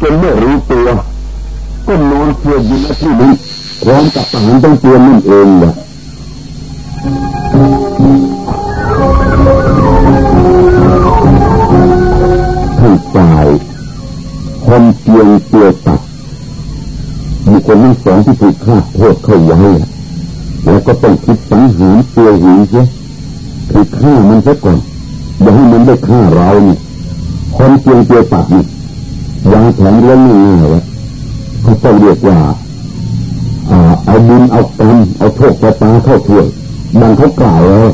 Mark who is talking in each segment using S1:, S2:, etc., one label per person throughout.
S1: จนไม่รู้ตัว ก็นอนเสียอยู่ในที่นี้พร้อมกับทหารต้องเตัวนั่นเองแหละท่านฝ่ายคนเพียงเตียวตัดมีคนทั้งสองที่ถูกฆ่าโทษเข้าไว้แล้วก็ต้องคิดสังหารตัวหิวเสียคือฆ่ามันซะก่อนอย่าให้มันได้ฆ่าเราเนี่ยคนเพียงเตียวตัดนี่ ยังแข็งเรื่องง่ายๆวะเขาต้องเรียกว่าเอาบุญเอากรรมเอาโทษตาเข้าถ้วยบางเขากล่าวแล้ว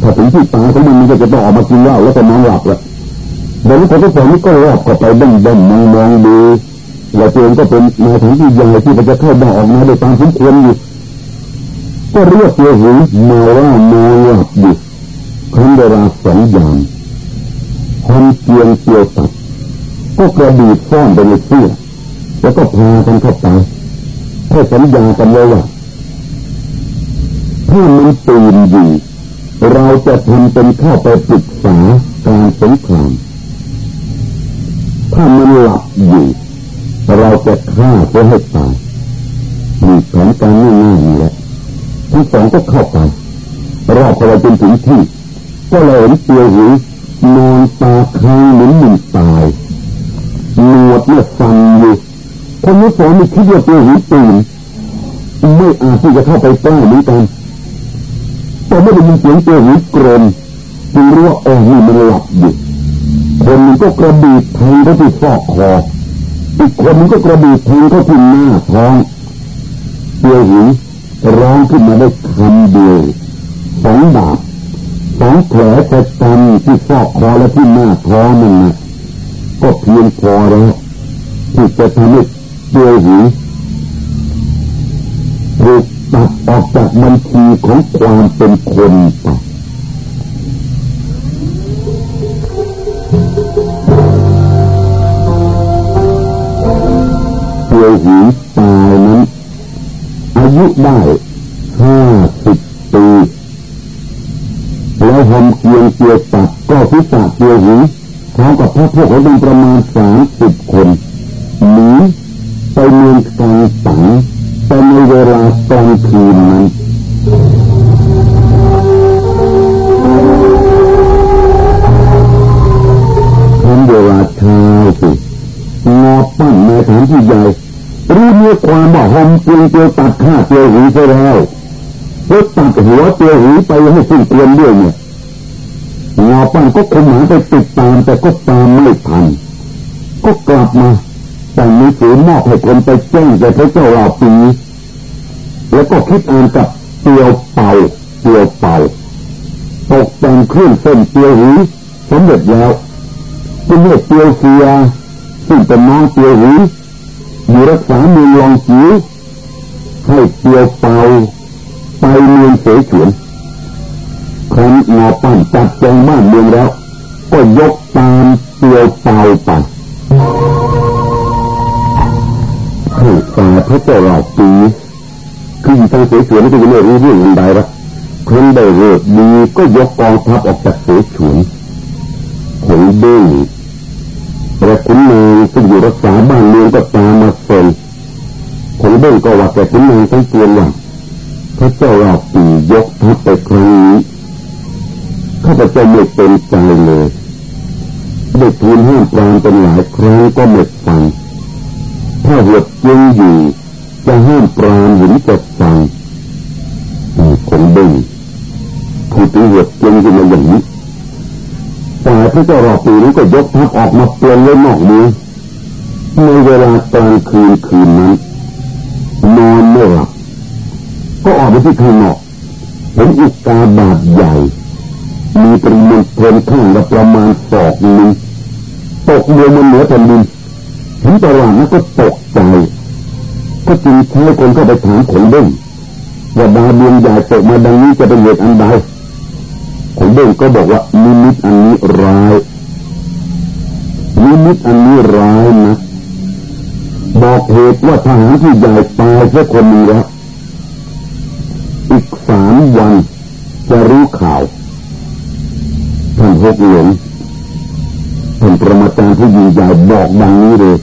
S1: ถ้าถึงที่ตาของมันมันก็จะต้องออกมากินเหล้าแล้วก็นอนหลับละเดี๋ยวนี้คนที่สองนี่ก็รอบก็ไปเบ่งๆมองมองดูว่าตัวเองก็เป็นนาถึงที่ใหญ่ที่มันจะเข้าบ้าออกมาโดยตามสมควรอยู่ก็เรียกตัวหูมาว่ามาหลับอยู่คนเวลาสองยามคนเกียงเกี่ยวตัด ก็กระดีดซ่อนไปในเสื้อแล้วก็พากันเข้าไปให้สัญญากันเลยว่าถ้ามันตื่นอยู่เราจะทำเป็นเข้าไปปรึกษาการสงครามถ้ามันหลับอยู่ เราจะฆ่าเพื่อให้ตายมีแผนการง่ายๆนี่แหละทั้งสองก็เข้าไปรอบเข้าไปจนถึงที่ ก็เลยเห็นเตียวหูนอนตาค้างเหมือนหนึ่งตาย หนวดเนี่ยสั่นอยู่คนนี้สองมีคิดว่าเตียวหูตื่นไม่อาจที่จะเข้าไปใกล้เหมือนกันแต่ไม่ได้ยินเสียงเตียวหูกรนจึงรู้ว่าโอ้นี่มันหลับอยู่คนนึงก็กระบีแทงเขาที่ฟอกคออีกคนนึงก็กระบีแทงเขาที่หน้าท้องเตียวหูร้องขึ้นมาได้คำเดียวสองบาทสองแผลกระจำที่ฟอกคอและที่หน้าท้องนั่นนะ ก็เพียงพอแล้วที่จะทำให้เตียวหูถูกตัดออกจากบัญชีของความเป็นคนไปเตียวหูตายนั้นอายุได้ห้าสิบปีแล้วหอมเกียงเกียวตัดก็พิจารเตียวหูพร้อม กับพระพวกเขาเป็นประมาณสามสิบคนหนีไปเมืองกลางสังไปในเวลากลางคืนนั้นทำเวลาเช้าสิงอปั้นในฐานที่ใหญ่รู้เนื้อความว่าหอมเกียงเกียวตัดฆ่าเตียวหูไปแล้วเพื่อตัดหัวเตียวหูไปให้สิ้นเกลียนด้วยเนี่ย งอปั้นก็คงหาไปติดตามแต่ก็ตามไม่ทัน ก็กลับมาแต่มีสือมอบให้คนไปแจ้งแก่พระเจ้าลาปีแล้วก็คิดอ่านกับเตียวเป่าเตียวเป่าตกแต่งเครื่องเส้นเตียวหูสำเร็จแล้วจึงเรียกเตียวเสียซึ่งเป็นน้องเตียวหูอยู่รักษาเมืองลองจิ๋วให้เตียวเป่าไปเมืองเสฉวนครั้น จนจัดแจงบ้านเมืองแล้ว ก็ยกตามเตียวเป่าไปให้ตาพระเจ้าหลอกปีคืออยู่ทางเสฉวนก็ยังไม่รู้เรื่องใดละครั้นได้เลิกดีก็ยกกองทัพออกจากเสฉวนขนเด้งและขุนนางซึ่งอยู่รักษาบ้านเมืองก็ตามมาเซ็นขนเด้งก็ว่าแกขุนนางทั้งปวงว่าพระเจ้าหลอกปียกทัพไปครั้งนี้ ข้าพเจ้าไม่เป็นใจเลยได้ทูลห้ามปรามเป็นหลายครั้งก็ไม่ฟังถ้าหัวจริงอยู่จะห้ามปรามเห็นจะฟังคนเบ่งพูดถึงหัวจริงขึ้นมาอย่างนี้แต่พระเจ้ารอปีนี้ก็ยกทัพออกมาเปลี่ยนเลยนอกเมือในเวลากลางคืนคืนนั้นนอนไม่หลับก็ออกไปที่ข้างนอกเห็นอีกาบาดใหญ่ มีปริมาณเพลินข้างละประมาณศอกหนึ่งตกเดียวมันเหนือแผ่นดินเห็นตลาดนั้นก็ตกใจก็จึงใช้คนเข้าไปถามขนเด้งว่าดาวดวงใหญ่ตกมาดังนี้จะเป็นเหตุอันใดขนเด้งก็บอกว่านิมิตอันนี้ร้ายนิมิตอันนี้ร้ายนะบอกเหตุว่าทหารที่ใหญ่ตายแค่คนนี้แล้ว ท่านหลวงท่านประมาจารย์ที่ยิ่งใหญ่บอกดังนี้เลย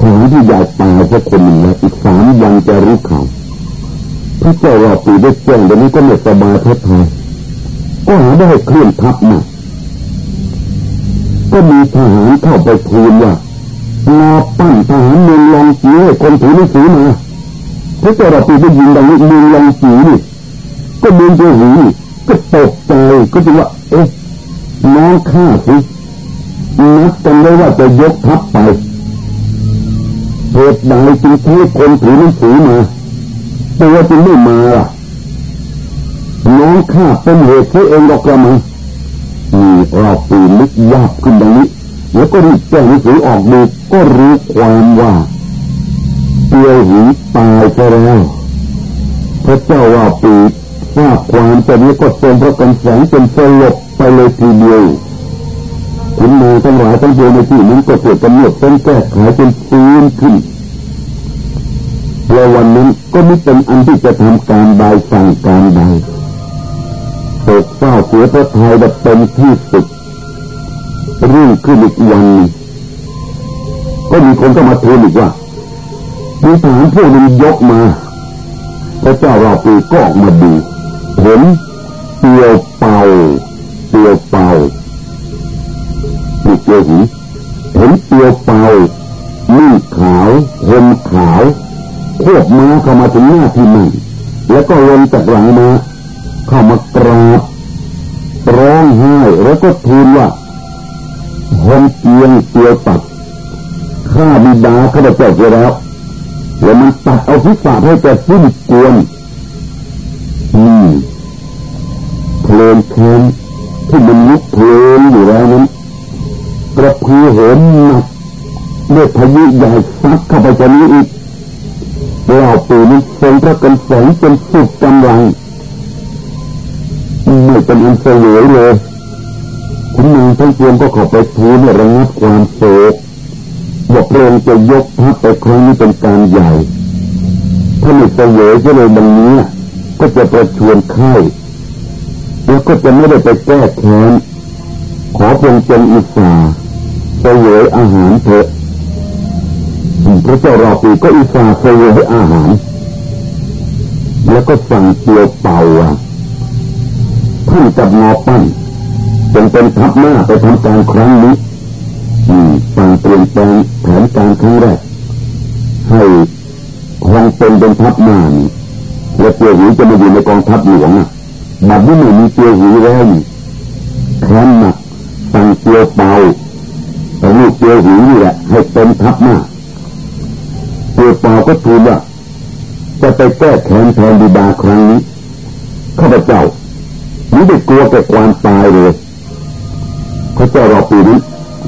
S1: ทหารที่ใหญ่ตายเพราะคนหนึ่งแล้วอีกสามวันจะรู้ข่าวพระเจ้าว่าปีได้แจ้งเดี๋ยวนี้ก็ไม่สบายพระทัยก็หาได้เคลื่อนทัพมาก็มีทหารเข้าไปทูลว่านาปั้นทหารเมืองลองจีให้คนถือหนังสือมาพระเจ้าเราปีได้ยินดังนี้เมืองลองจีนี่ก็เมืองเจ้าหูก็ตกใจก็จะว่า เอ๊ะน้องข้าสินัดกันไว้ว่าจะยกทัพไปเหตุใดจึงใช้คนถือหนังสือมาต่ว่าจึงไม่มาล่ะน้องข้าเป็นเหตุที่เองหรอกกระมังนี่เราปีนึกยากขึ้นดังนี้แล้วก็รีบแจ้หนังสือออกดูก็รู้ความว่าเตียวหินตายไปแล้วพระเจ้าว่าปีทราบความแต่นี้ก็ทรงพระกันแสงเป็นสลบ ไปเลยทีเดียวคุณมือทั้งหลายทั้งปวงในที่นี้ก็เกิดกำหนดเป็นแก้ไขเป็นฟื้นขึ้นแล้ววันนั้นก็ไม่เป็นอันที่จะทำการใดสั่งการใดโศกเศร้าเสียพระทัยแบบเต็มที่สุดรุ่งขึ้นอีกวันก็มีคนก็มาทูลอีกว่ามีทหารพวกนึงยกมาพระเจ้าเราปีก็ออกมาดูเห็นเตียว ม้าเข้ามาถึงหน้าที่นั่นแล้วก็ลงจากหลังมาเข้ามากราบร้องไห้แล้วก็ทูลว่าหงเกียงเตียวตัดข้าบิดาข้าพเจ้าไปแล้วแล้วมันตัดเอาพิษาให้แกสิ้นกวนอืมเพลินเพลินที่มันลุกเพลินอยู่แล้วนั้นกระพือเห็นหนักเมื่อพายุใหญ่ซัดเข้าไปจะนี้อีก เราปีนี้ทรงพระกันแสงจนสุดกำลังไม่เป็นอันเสวยเลยคุณนางทั้งปวงก็ขอไปทูลระงับความโศกบอกเรงจะยกทัพไปครั้งนี้เป็นการใหญ่ ถ้าไม่เสวยก็เลยบังนี้ ก็จะประชวนไข้แล้วก็จะไม่ได้ไปแก้แค้นขอเพียงจงอิสาเสวยอาหารเถอะ พระเจ้ารอปีก็อิสาเสวยอาหาร แล้วก็สั่งเตียวเป่าอะท่านกับงอปั้นจงเป็นทัพหน้าไปทำการครั้งนี้สั่งเปลี่ยนแปลงแผนการครั้งแรกให้ครองเป็นเป็นทัพหน้านี่และเตียวหูจะมาอยู่ในกองทัพหลวงอะบัดนี้ไม่มีเตียวหูแล้วแค้นหนักสั่งเตียวเป่าแต่ลูกเตียวหูนี่แหละให้เป็นทัพหน้า ตียวเป่าก็ทูลว่าจะไปแก้แค้นแทนบิดาครั้งนี้ข้าพเจ้าไม่ได้กลัวแต่ความตายเลยพระเจ้าราปีนี้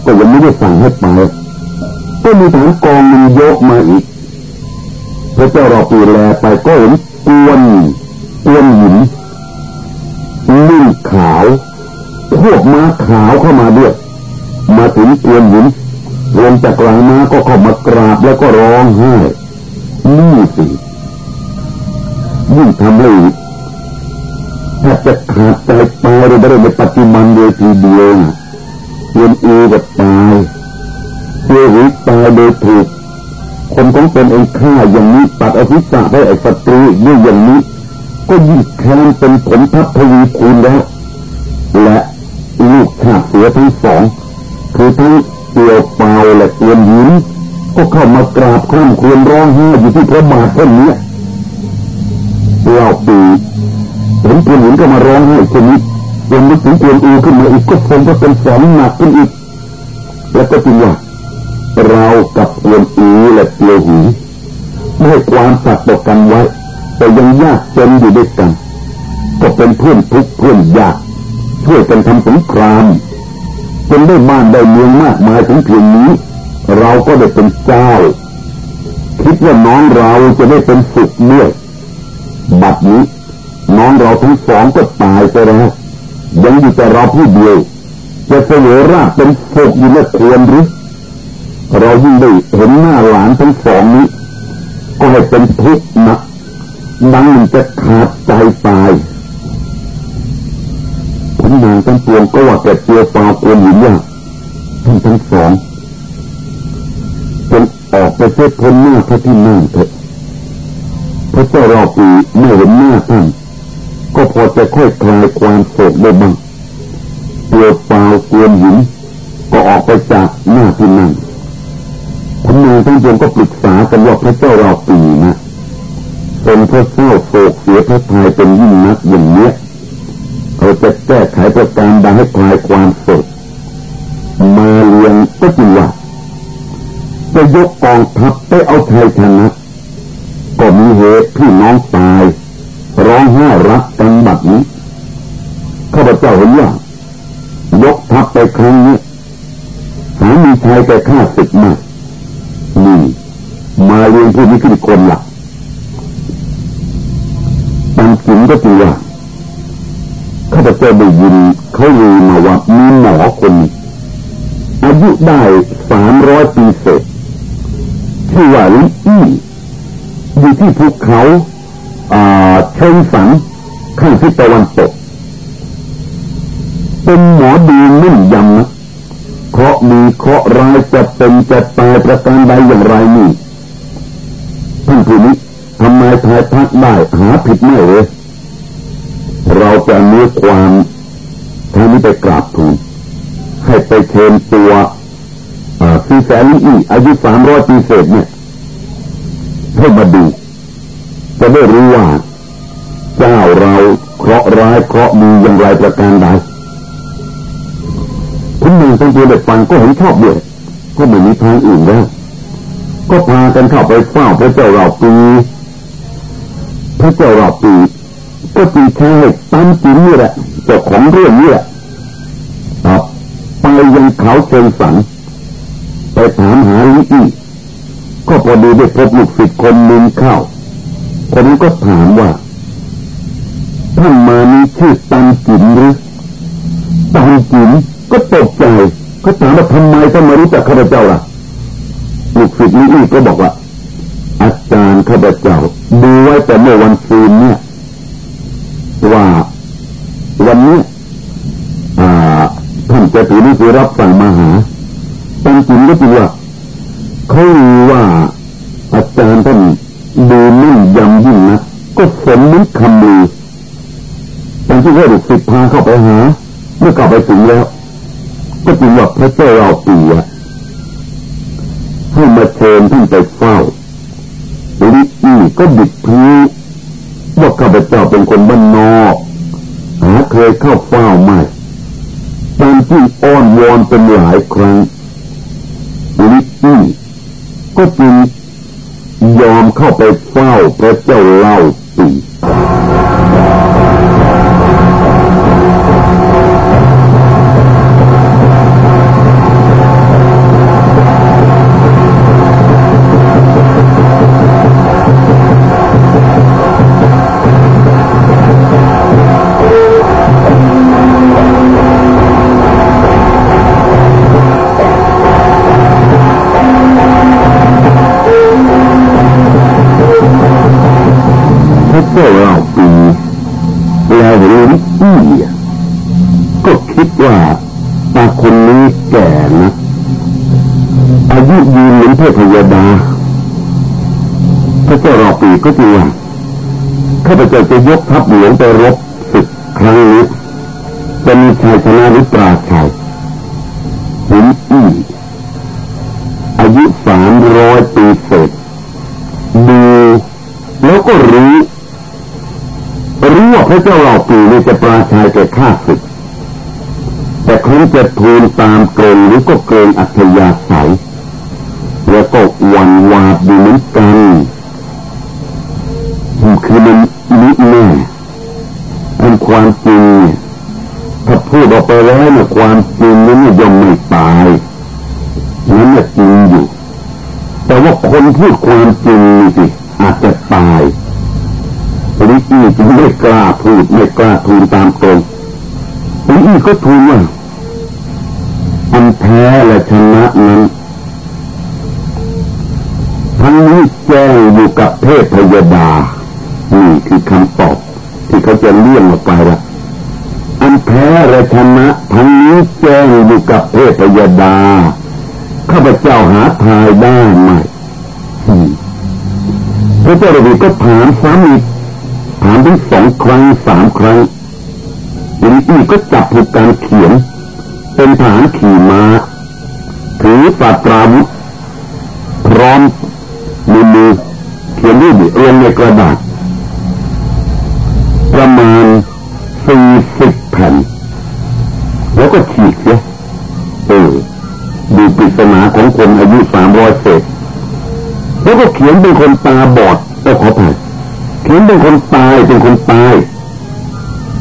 S1: ก็ยังไม่ได้สั่งให้ไปก็มีฐานกองมันยกมาอีกพระเจ้าราปีแลไปก็เห็นกวนกวนหินนิ่งขาวพวกม้าขาวเข้ามาด้วย มาถึงกวนหิน รวมจากหลังม้าก็เข้ามากราบแล้วก็ร้องไห้นี่สิยิ่งทำให้ถ้าจะขาดใจตายเลยไม่ได้ในปัจจุบันเดียวทีเดียวเรียนเอกับตายเสียหรือตายโดยถูกคนของตนเองฆ่าอย่างนี้ตัดอภิษาให้ไอ้ศัตรูยิ่งอย่างนี้ ก็ยิ่งแค้นเป็นผลทัพทวีคูณแล้ว และลูกชาติเสียทั้งสอง คือทั้ง และเตียนหินก็เข้ามากราบข้ามควรร้องไห้อยู่ที่พระบาทท่านนี้เราปีเห็นคนหินก็มาร้องไห้ชนิดยังนึกถึงกวนอูขึ้นมาอีกก็คงก็เป็นสองหนักขึ้นอีก แล้วก็จริงว่าเรากับกวนอูและเตียวหูไม่ให้ความตัดต่อกันไว้ แต่ยังยากจนอยู่ด้วยกัน ก็เป็นเพื่อนทุกเพื่อนยากช่วยกันทำสงคราม จนได้บ้านได้เมืองมากมายถึงเพียงนี้ เราก็ได้เป็นเจ้า คิดว่าน้องเราจะได้เป็นสุขด้วยบัดนี้ น้องเราทั้งสองก็ตายไปแล้วยังอยู่แต่เราผู้เดียวจะเสวยราเป็นศพอยู่ไม่ควรหรือเรายิ่งได้เห็นหน้าหลานทั้งสองนี้ ก็ให้เป็นทุกข์นะดังมันจะขาดใจตาย ผมนางทั้งปวงก็ว่าแต่เตียวปาควรหินว่าท่านทั้งสองจนออกไปเสียพ้นหน้าพระที่นั่งเถอะพระเจ้าราปีไม่เห็นหน้าท่านก็พอจะค่อยคลายความโศกได้บ้างเปลี่ยวเปล่าเกนหินก็ออกไปจากหน้าที่นั่งคุณนางทั้งปวงก็ปรึกษากันว่าพระเจ้าราปีนะเป็นพระเศร้าโศกเสียพระทัยเป็นยิ่งนักอย่างเนี้ย เราจะแก้ไขประการใดให้คลายความโศกมาเรียนก็จริงว่าจะยกกองทัพไปเอาชัยชนะก็มีเหตุพี่น้องตาย ร้องไห้รักกันแบบนี้ข้าพเจ้าเห็นว่ายกทัพไปครั้งนี้สามีชายแต่ฆ่าศึกมากนี่มาเรียนผู้นี้คือคนหลักตามจริงก็จริงว่า พเจ้าได้ยินเขาลือมาว่ามีหมอคนอายุได้สามร้อยปีเศษชื่อว่าลิอี้อยู่ที่ภูเขาเชิงสันข้างทิศตะวันตก เป็นหมอดีนุ่มยำนะเคราะดีเคราะร้ายจะเป็นจะตายประการใดอย่างไรนี่ท่านผู้นี้ทำไมทายพักได้หาผิดไม่เลย เราจะมีความทางนี้ไปกราบทูลให้ไปเชิญตัวซีแสนอีอายุสามร้อยปีเศษเนี่ยให้มาดู จะได้รู้ว่า เจ้าเราเคราะห์ร้ายเคราะห์ดีอย่างไรประการใดคุณหนึ่งทั้งตัวเด็กฟังก็เห็นชอบด้วยก็ไม่มีทางอื่นแล้วก็พากันเข้าไปเฝ้าพระเจ้าเราปีพระเจ้าเราปีก็ตีแค่ ตั้มจินนี่แหละเจ้าของเรื่องนี้แหละไปยังเขาเชิงสันไปถามหาลิอีก็พอดีได้พบลูกศิษย์คนหนึ่งเข้า คนนี้ก็ถามว่าท่านมานี้ชื่อตันจินหรือตันจินก็ตกใจก็ถามว่าทำไมท่านมารู้จักข้าพเจ้าล่ะลูกศิษย์นี้ก็บอกว่า อาจารย์ข้าพเจ้าดูไว้แต่เมื่อวันซูนเนี่ยว่า จะถือนี่คือรับสั่งมาหาตามจริงก็คือว่าเขารู้ว่าอาจารย์ท่านดูนิ่งยำยิ่งนะก็สมนึกคำลือตอนที่ว่าดุสิตพาเข้าไปหา เมื่อกลับไปถึงแล้ว ก็จริงว่าพระเจ้าเราปีอะให้มาเชิญท่านไปเฝ้าลิอีก็บิดพีว่าข้าพเจ้าเป็นคนบ้านนอกหาเคยเข้าเฝ้าไม่ตามที่ อ้อนเป็นหลายครั้งลิอี้ก็จึงยอมเข้าไปเฝ้าพระเจ้าเล่า ยดา พระเจ้าราปีก็จริงว่าข้าพเจ้าจะยกทัพหลวงไปรบศึกครั้งนี้จะมีชัยชนะหรือปราชัยห็นอี้อายุสามร้อยปีเศษดูแล้วก็รู้รู้ว่าพระเจ้าเหล่าปีนี้จะปราชัยแก่ข้าศึกแต่ครั้นจะทูลตามเกรงหรือก็เกรงอัธยาศัย แล้วก็วันวาดดูเหมือนกันคือมันนิแน่อันความจริงถ้าพูดออกไปแล้วเนี่ยความจริงนั้นย่อมไม่ตายนั่นน่ะจริงอยู่ แต่ว่าคนพูดความจริงนี่สิอาจจะตายลิอีจึงไม่กล้าพูดไม่กล้าทูลตามตรงลิอีก็ทูลว่าอันแพ้และชนะนั้น กับเทพพยดา นี่คือคำตอบ ที่เขาจะเลี่ยงออกไปละอันแพ้และชนะทั้งนี้แจ้งอยู่กับเทพพยดาข้าพเจ้าหาทายได้ไหมพระเจ้าระบีก็ถามซ้ำอีกถามถึงสองครั้งสามครั้งลิงอี้ก็จับถูกการเขียน เป็นฐานขี่มา้าถือปาตราวุธ คนตาบอดแต่ขอผ่านเขียนเป็นคนตายเป็นคนตาย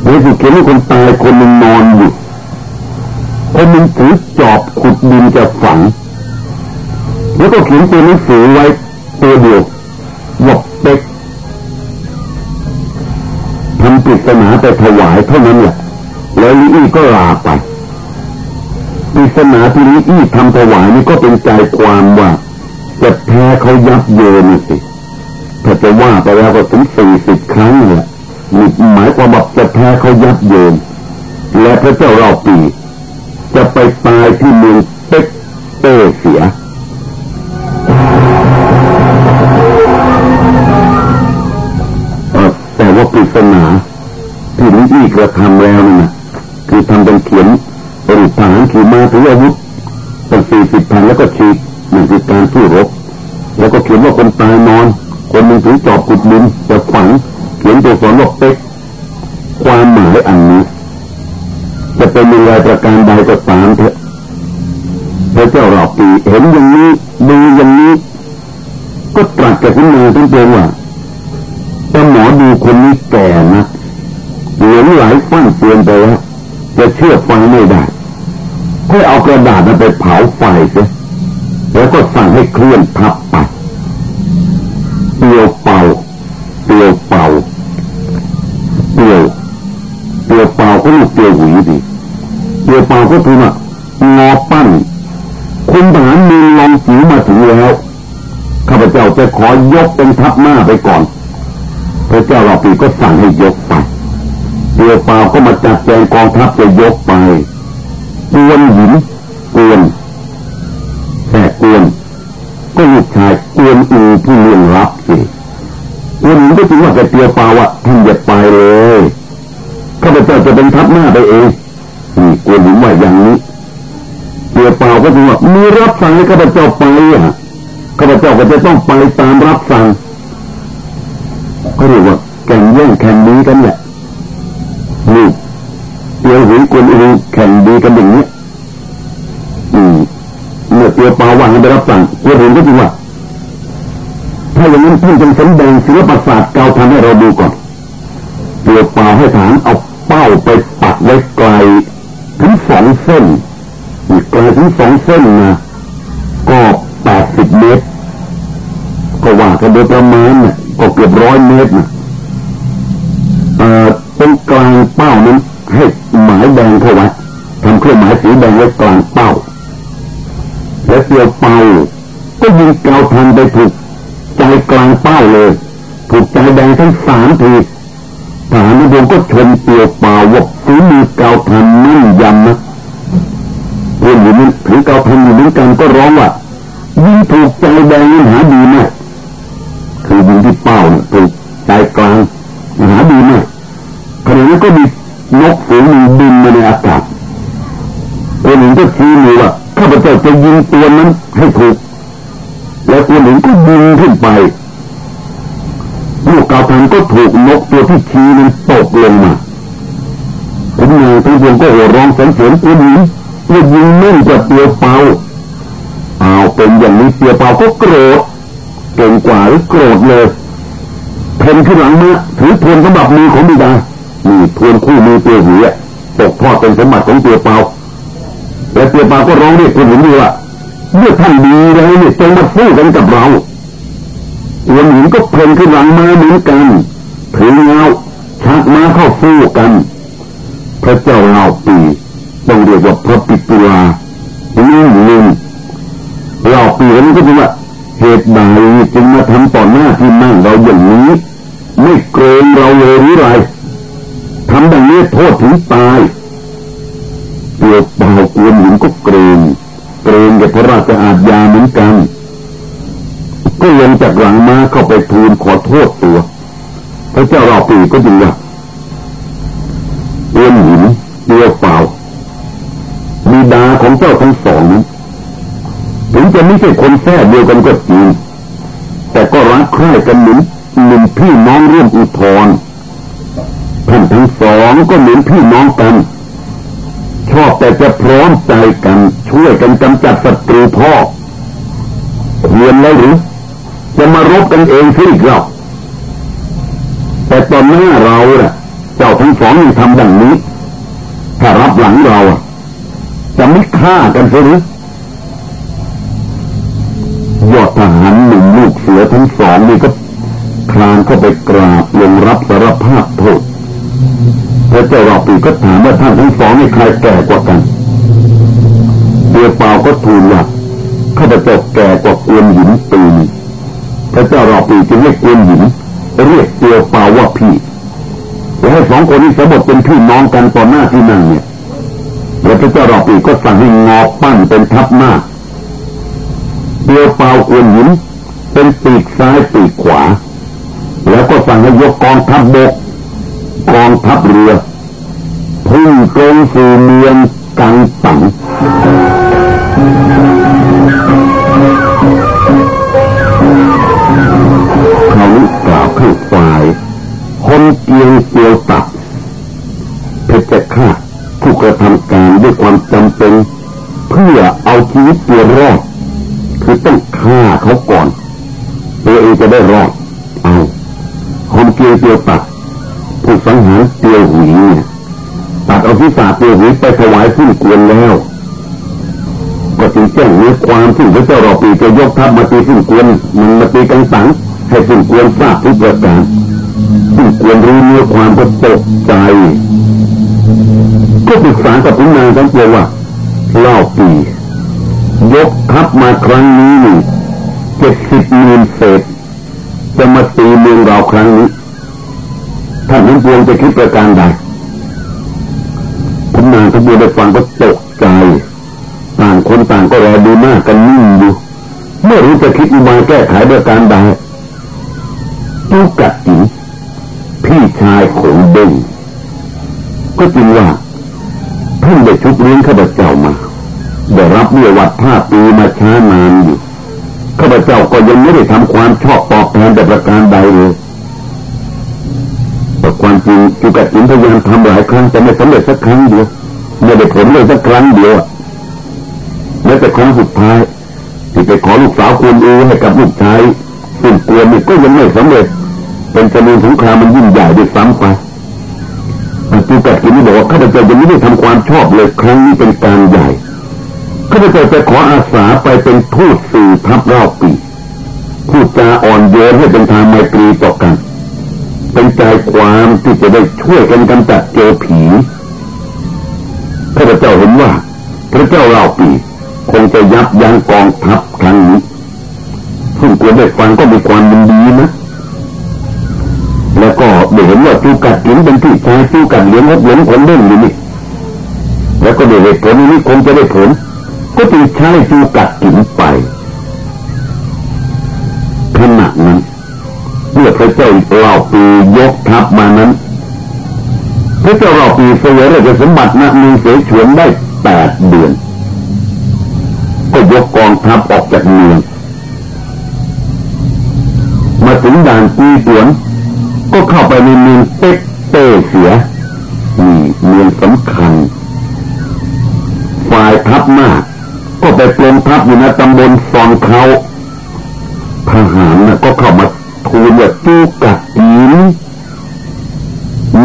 S1: เดี๋ยวสิเขียนเป็นคนตายคนหนึ่งนอนอยู่คนหนึ่งถือจอบขุดดินจะฝังแล้วก็เขียนตัวหนังสือไว้ตัวเดียวบอกเด็กทำปริศนาไปถวายเท่านั้นแหละแล้วลิอี้ก็ลาไปปริศนาที่ลิอี้ทำถวายนี่ก็เป็นใจความว่า จะแพ้เขายับเยินสิถ้าจะว่าไปแล้วก็ถึงสี่สิบครั้งแหละมีหมายความว่าจะแพ้เขายับเยิน และพระเจ้าเราปี จะไปตายที่เมืองเป๊กเตเสียแต่ว่าปริศนาที่ลิอี้กระทำแล้วนี่ะคือทำเป็นเขียนปริฐานขี่มาถืออาวุธตั้งสี่สิบพันแล้วก็ฉีก นั่นคือการสู้รบแล้วก็เขียนว่าคนตายนอน คนหนึ่งถือจอบขุดดินจะฝัง เขียนตัวสอนว่าเป๊กความหมายอันนี้ จะเป็นยังไงประการใดก็ตามเถอะพระเจ้าเราปีเห็นอย่างนี้ดูอย่างนี้ ก็ตรัสกับคุณนางทั้งตัวว่าแต่หมอดูคนนี้แก่นะเหลือหลายฟันเตือนไปแล้วจะเชื่อฟังไม่ได้ให้เอากระดาษมาไปเผาไฟเสีย แล้วก็สั่งให้เคลื่อนทับไปเตียวเป่าเตียวเป่าเตียวเตียวเป่าก็ลูกเตียวหวีดิเตียวเป่าก็คือว่างอปั้นคุณทหารมีลองจีมาถึงแล้วข้าพเจ้าจะขอยกเป็นทัพหน้าไปก่อนพระเจ้าเราปีก็สั่งให้ยกไปเตียวเป่าก็มาจัดแจงกองทัพจะยกไปกวนหินายกวนอูที่เลี้ยงรับสิกวนก็ถือว่าแกเตียวปาว่าท่านอย่าไปเลยข้าพเจ้าจะเป็นทัพหน้าไปเองนี่กวนหินว่าอย่างนี้เตียวปล่าก็ถือว่ามีรับสั่งให้ข้าพเจ้าไปอะข้าพเจ้าก็จะต้องไปตามรับสั่งก็เรียกว่าแข่งแย่งแข่งดีกันแหละนี่เตียวหินกวนอูแข่งดีกันอย่างนี้อืมเมื่อเตัวปาว่าให้ได้รับสั่งตัวห็นก็จริงว่าถ้าอย่า ท่านจงสำแดงศิลปศาสตร์เก่าทำให้เราดูก่อนตัวเปล่าให้ฐานเอาเป้าไปปักไว้ไกลถึงสองเส้นไกลถึงสองเส้นนะก็แปดสิบเมตร ก็ว่ากันโดยประมาณเนี่ยก็เกือบร้อยเมตรนะเอ่อตรงกลางเป้านั้นให้หมายแดงเข้าไว้ทำเครื่องหมายสีแดงไว้กลางเป้า และเตียวเป่าก็ยิงเกาทันไปถูกามทีทหารนิยมก็ชนเตียวเป่าว่าฝีมือเกาทันนั่นยำนะเพื่อนอยู่นี่ถือเกาทันอยู่ด้วยกันก็ร้องว่ายิงถูกใจแดงหาดีมากคือยิงที่เป้าเนี่ยถูกใจกลางหาดีมากขณะนั้นก็มีนกฝูงหนึ่งบินมาในอากาศคนหนึ่งก็ชี้มือว่าข้าพเจ้าจะยิงตัวนั้นให้ถูก แล้วตัวหนึ่งก็ยิงขึ้นไป ลูกกาพันก็ถูกนกตัวที่ชี้นั้นตกลงมาผมนางทั้งวงก็หัวร้องสันเสริญตัวหนึ่งว่ายิงแม่นกว่าเตียวเปาเอาเป็นอย่างนี้เตียวเปาก็โกรธเก่งกว่าหรือโกรธเลยเพนขึ้นหลังมือถือทวนสมบัติมือของบิดานี่ทวนคู่มือเตียวหัวตกทอดเป็นสมบัติของเตียวเปาและเตียวเปาก็ร้องเรียกคนหินดีว่าเมื่อท่านดีแล้วเนี่ยจงมาสู้กันกับเรา วันหินก็เพลินขึ้นหลังมาเหมือนกันถือเงาชักม้าเข้าสู้กัน พระเจ้าเราปีต้องเรียกว่าพระปิตุลาลื่นลื่นเราปีนั้นก็คือว่าเหตุใดจึงมาทำต่อหน้าที่นั่งเราอย่างนี้ ไม่เกรงเราเลยหรือไรทำแบบนี้โทษถึงตายเกี่ยวเป่ากวนหญิงก็เกรงเกรงกับพระราชอาญาเหมือนกัน ก็ลงจากหลังม้าเข้าไปทูลขอโทษตัว พระเจ้าราปีก็จึงว่าเอื้อนหินเดียวเปล่าบิดาของเจ้าทั้งสองถึงจะไม่ใช่คนแท้เดียวกันก็จริงแต่ก็รักใคร่กันเหมือนหนึ่งพี่น้องร่วมอุทธรท่านทั้งสองก็เหมือนพี่น้องกัน ชอบแต่จะพร้อมใจกัน ช่วยกันกำจัดศัตรูพ่อควรแล้วหรือ จะมารบกันเองซิอีกเราแต่ตอนหน้าเราน่ะเจ้าทั้งสองทำดังนี้ ถ้ารับหลังเราจะไม่ฆ่ากันหรือยอดทหารหนุ่มลูกเสือทั้งสองนี่ก็คลานเข้าไปกราบลงรับสารภาพโทษพระเจ้าราปีก็ถามว่าท่านทั้งสองนี่ใครแก่กว่ากันเดียวเปล่าก็ทูลว่าข้าพเจ้าแก่กว่ากวนหญิงปีน พระเจ้าราปีจึงให้กวนหญิงเรียกเดียวเปล่าว่าพี่แล้วให้สองคนนี้สมบทเป็นพี่น้องกันต่อหน้าที่นั่งเนี่ยแล้วพระเจ้ารอปีก็สั่งให้งอปั้นเป็นทับหน้าเดียวเปล่ากวนหญิงเป็นปีกซ้ายปีกขวา แล้วก็สั่งให้ยกกองทัพบกกองทัพเรือพุ่งตรงสู่เมืองกังสัง ผู้ฝ่าย คนเกียงเกียวตับเพชรฆาตผู้กระทำการด้วยความจำเป็น เพื่อเอาชีวิตตัวรอดคือต้องฆ่าเขาก่อน ตัวเองจะได้รอดเอาคนเกียวเกียวตัดผู้สังหารเตียวหุยเนี่ยตัดเอาพิศาเตียวหุยไปถวายขึ้นกวนแล้วก็จึงแจ้งเนื้อความที่พระเจ้ารอปีจะยกทัพมาตีขึ้นกวนมันมาตีกังสัง ให้ขึ้นกวนทราบทุกประการขึ้นกวนรู้เนื้อความก็ตกใจก็ปรึกษากับขุนนางทั้งปวงว่าเล่าปี ยกทัพมาครั้งนี้นี่เจ็ดสิบหมื่นเศษจะมาตีเมืองเราครั้งนี้ท่านทั้งปวงจะคิดประการใดคุณนางทั้งปวได้ฟังก็ตกใจ ต่างคนต่างก็รอดูหน้ากันนิ่งอยู่เมื่อรู้จะคิดอุบายแก้ไขประการใด กัดจิ๋พี่ชายของเด้งก็จริงว่าท่านได้ชุบเลี้ยงข้าพเจ้ามาได้รับเมื่อวัดผ้าปีมาช้านานอยู่ข้าพเจ้าก็ยังไม่ได้ทำความชอบตอบแทนแต่ประการใดเลยแต่ความจริงจุกัดจินพยายามทำหลายครั้งแต่ไม่สำเร็จสักครั้งเดียวไม่ได้ผลเลยสักครั้งเดียวแม้แต่ครั้งสุดท้ายที่ไปขอลูกสาวควรอูให้กับลูกชายซึ่งกวนนี่ก็ยังไม่สำเร็จ เป็นจำนวนสงครามมันยิ่งใหญ่ด้วยซ้ำไปจูกัดจินบอกว่าข้าพเจ้ายังไม่ได้ทำความชอบเลยครั้งนี้เป็นการใหญ่ข้าพเจ้าจะขออาสาไปเป็นทูตสื่อทัพรอบปีพูดจาอ่อนโยนให้เป็นทางไมตรีต่อกัน เป็นใจความที่จะได้ช่วยกันกำจัดเจอผีข้าพเจ้าเห็นว่า พระเจ้าเราปีคงจะยับยั้งกองทัพครั้งนี้ซึ่งควรได้ฟังก็มีความยินดีนะ ได้เห็นว่าจูกัดหินเป็นที่ชายจูกัดเลียงรถเลียงคนเล่นอยู่นี่แล้วก็ได้เหตุผลนี้คงจะได้ผล ก็จึงใช้จูกัดหินไปขณะนั้นเมื่อพระเจ้าเราปียกทัพมานั้น พระเจ้าเราปีเสวยราชสมบัตินะมีเสฉวนได้แปดเดือน ก็ยกกองทัพออกจากเมืองมาถึงด่านปีสวน ก็เข้าไปในเมืองเป๊กเต้เสียนี่เมืองสำคัญ ฝ่ายทัพมาก ก็ไปปลงทัพอยู่ในตำบลฟองเขาทหารนะก็เข้ามาทูลว่าจูกัดหิน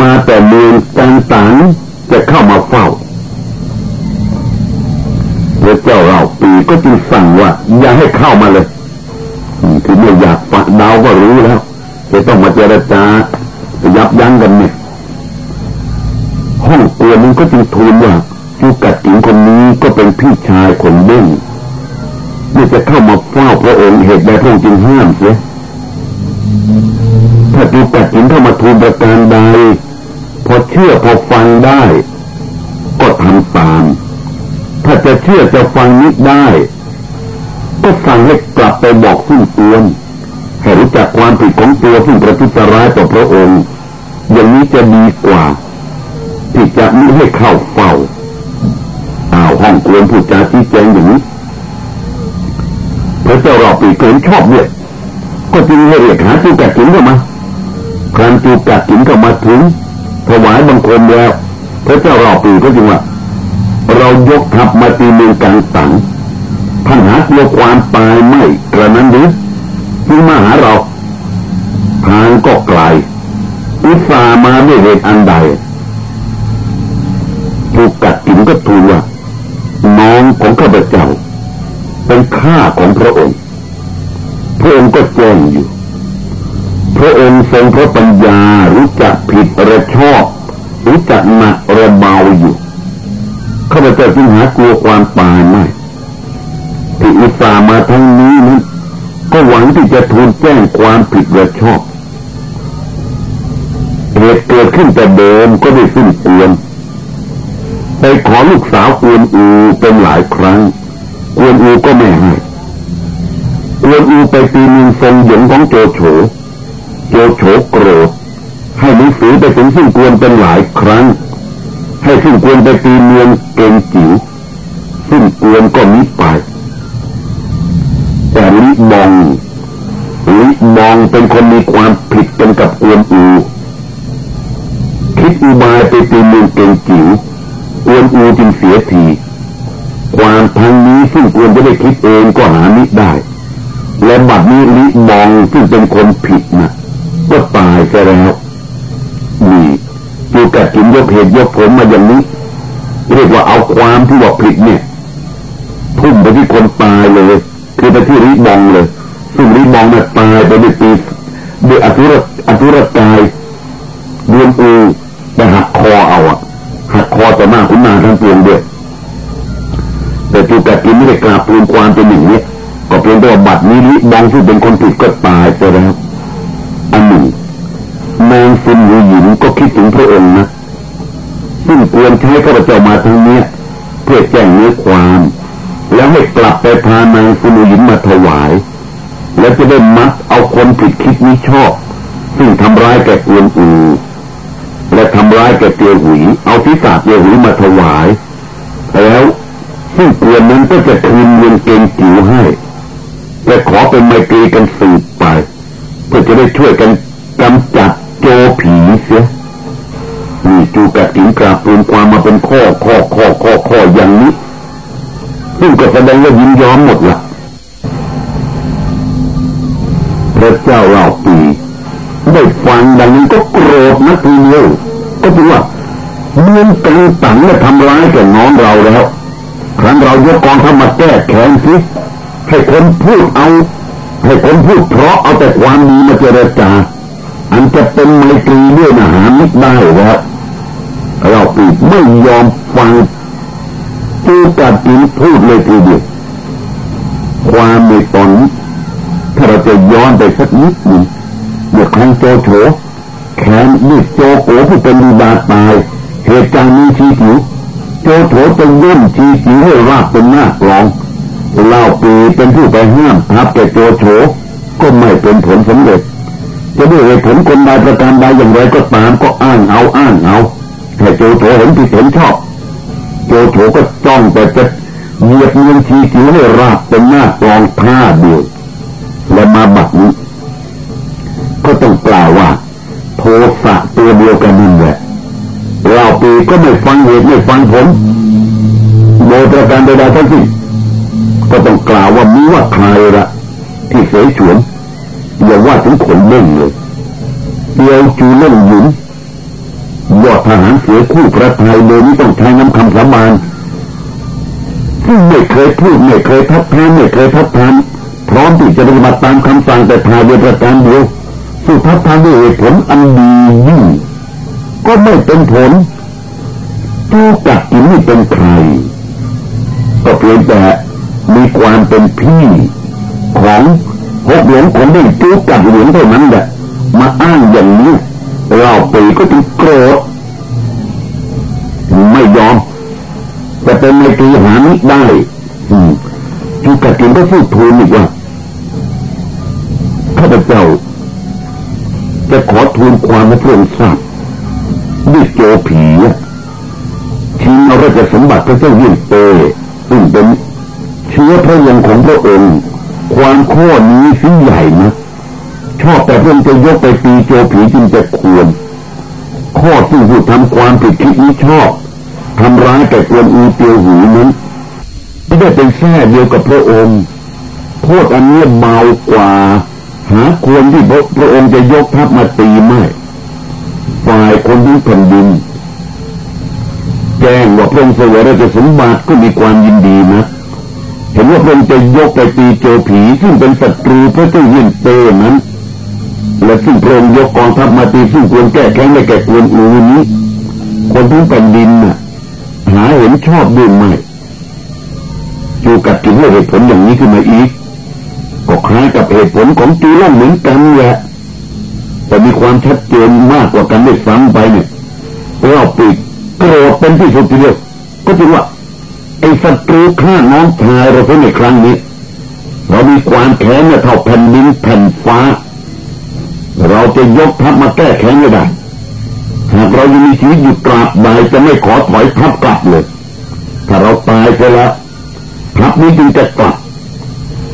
S1: มาแต่เมืองกังตังจะเข้ามาเฝ้าพระเจ้าเราปีก็จึงสั่งว่าอย่าให้เข้ามาเลย คนนี้ก็เป็นพี่ชายคนเบ้งนี่จะเข้ามาเฝ้าพระองค์เหตุใดพระองค์จึงห้ามเสียถ้าดูกัดหินเข้ามาทูลประการใดพอเชื่อพอฟังได้ ก็ทำตาม ถ้าจะเชื่อจะฟังนิดได้ ก็สั่งให้กลับไปบอกขึ้นเตือนให้รู้จักความผิดของตัวซึ่งประทุษร้ายต่อพระองค์ อย่างนี้จะดีกว่า ที่จะไม่ให้เข้าเฝ้า อ้าวห้องควรผู้จาชี้แจงอย่างนี้พระเจ้าราปีเกินชอบเนี่ยก็จึงให้เรียกหาจูกัดกินเข้ามาครั้นจูกัดกินเข้ามาถึงถวายบังคมแล้ว พระเจ้าราปีก็จึงว่า เรายกทัพมาตีเมืองกลางตังท่านหาเกี่ยความตายไม่กระนั้นหรือจึงมาหาเรา ทางก็ไกลอุตส่ามาด้วยเหตุอันใดจูกัดกินก็ทูลว่า พเจ้า เป็นข้าของพระองค์ พระองค์ก็แจ้งอยู่ พระองค์ทรงพระปัญญารู้จักผิดระชอบ รู้จักหนักระเบาอยู่ข้าพเจ้าจึงหากลัวความตายไม่ที่อุตส่าห์มาทั้งนี้นั้นก็หวังที่จะทูลแจ้งความผิดระชอบเหตุเกิดขึ้นแต่เดิมก็ได้สิ้นเปลือง ไปขอลูกสาวกวนอูเป็นหลายครั้งกวนอูก็ไม่ให้กวนอูไปตีมินทรงหยงของโจโฉ โจโฉโกรธให้หนังสือไปถึงซึ่งกวนเป็นหลายครั้ง ให้ซึ่งกวนไปตีเมืองเกงจิ๋วซึ่งกวนก็มิไป แต่ลิบองลิบองเป็นคนมีความผิดกันกับกวนอูคิดอุบายไปตีเมืองเกงจิ๋ว กวนอูจึงเสียทีความทางนี้ซึ่งควรจะได้คิดเองก็หามิได้ และบัดนี้ลิมองซึ่งเป็นคนผิดนะก็ตายซะแล้วนี่ดูกัดกินยกเหตุยกผลมาอย่างนี้ เรียกว่าเอาความที่ว่าผิดเนี่ยพุ่งไปที่คนตายเลย คือไปที่ริบองเลย ซึ่งริบองเนี่ยตายไปด้วยปีด้วยอสุรอสุรกายดวงอูไปหักคอเอาอะ อต่อหน้าคุณนาทั้งปวงด้วแต่จูกัดกินไม่ได้กราบทูลความเป็นหนึ่งนี้ก็เพียงแต่ว่าบัตรนี้ลิบองที่เป็นคนผิดก็ตายไปแล้วอันหนึ่งนางซุนหูหญิงก็คิดถึงพระองค์นะซึ่งควรใช้ข้าพเจ้ามาทางเนี้เพื่อแจ้งเนื้อความ แล้วให้กลับไปพานางซุนหูหญิงมาถวาย แล้วจะได้มัดเอาคนผิดคิดนี้ชอบ ซึ่งทำร้ายแก่กวนอูและทำ ร้ายแก่เตียวหุย เอาทิศาเตียวหุยมาถวาย แล้วซึ่งเกวียนนั้นก็จะคืนเงินเกณฑ์จิ๋วให้แต่ขอเป็นไมตรีกันสืบไป เพื่อจะได้ช่วยกันกำจัดโจผีเสียนี่จูกัดถิงกราบปูนความมาเป็นข้อข้อข้อข้อข้ออย่างนี้ซึ่งก็แสดงว่ายินยอมหมดละพระเจ้าเราปีได้ฟังดังนี้ก็โกรธนะทีเดียว ก็ถือว่าเมืองกังตังเนี่ยทำร้ายแก่น้องเราแล้วครั้นเรายกกองทัพมาแก้แค้นสิให้คนพูดเอา ให้คนพูดเพราะเอาแต่ความดีมาเจรจา อันจะเป็นไมตรีด้วยนะหาไม่ได้แล้วเราปีไม่ยอมฟังจูกัดกินพูดเลยทีเดียวความในตอนถ้าเราจะย้อนไปสักนิดหนึ่งเมื่อครั้งโจโฉ แขนนี่โจโกผู้เป็นดีดาตายเหตุการณ์นี้ชี้ผิวโจโฉจะย่นชีสีให้ราบเป็นหน้ากลองเล่าปีเป็นผู้ไปห้ามทับแก่โจโฉก็ไม่เป็นผลสำเร็จ จะด้วยเหตุผลคนใดประการใดอย่างไรก็ตามก็อ้างเอาอ้างเอาแต่โจโฉเห็นผิดเห็นชอบ โจโฉก็จ้องแต่จะเหยียบเงินชีสีให้ราบเป็นหน้ากลองท่าเดียว เราปีก็ไม่ฟังเหตุไม่ฟังผลโดยประการใดๆทั้งสิ้นก็ต้องกล่าวว่ามีว่าใครละที่เสยฉวนอย่าว่าถึงขนเล่งเลยเดียวจูเล่งหยุนยอดทหารเสียคู่พระไทยโดยไม่ต้องใช้น้ำคำสาบานซึ่งไม่เคยพูดไม่เคยทัดทานไม่เคยทัดทานพร้อมที่จะปฏิบัติตามคำสั่งแต่ทายโดยประการเดียวสุทัดทานด้วยเหตุผลอันดียิ่งก็ไม่เป็นผล จูกัดกินนี่เป็นใคร ก็เพียงแต่มีความเป็นพี่ของหกหลวงคนได้จูกัดหลวงเท่านั้นแหละมาอ้างอย่างนี้ เราปีก็จึงโกรธไม่ยอม แต่เป็นไม่ตีหานิได้จูกัดกินก็พูดทูลอีกว่าข้าพเจ้า จะขอทูลความให้พระองค์ทราบด้วยโจผี ชิงเอาราชสมบัติพระเจ้ายิ่งเตซึ่งเป็นเชื้อพระวงศ์ของพระองค์ ความข้อนี้สิ่งใหญ่นะชอบแต่เพื่อนจะยกไปตีโจผีจึงจะควร ข้อที่ผู้ทำความผิดคิดนี้ชอบทำร้ายแก่กวนอูเตียวหูนั้นไม่ได้เป็นแค่เดียวกับพระองค์โทษอันนี้เบากว่า หาควรที่พระองค์จะยกทัพมาตีไม่ฝ่ายคนที่แผ่นดิน แจ้งว่าพระองค์เสวยราชสมบัติก็มีความยินดีนะ เห็นว่าพระองค์จะยกไปตีโจผีซึ่งเป็นศัตรูพระเจ้ายินเตนั้น และซึ่งพระองค์ยกกองทัพมาตีซึ่งควรแก้แค้นในแก่ควรอูนี้ คนทั้งแผ่นดินน่ะ หาเห็นชอบด้วยไหมจูกัดกินเหตุผลอย่างนี้ขึ้นมาอีกก็คล้ายกับเหตุผลของจูล่งเหมือนกันแหละแต่มีความชัดเจนมากกว่ากันได้ซ้ำไปเนี่ยเราปิดโก เป็นที่สุดทีเดียวก็จึงว่าไอ้ศัตรูฆ่าน้องชายเราเพิ่งในครั้งนี้ เรามีความแค้นเนี่ยเท่าแผ่นดินแผ่นฟ้า เราจะยกทัพมาแก้แค้นไม่ได้หากเรายังมีชีวิตอยู่ตราบใดจะไม่ขอถอยทัพกลับเลย ถ้าเราตายไปแล้วทัพนี้จึงจะกลับ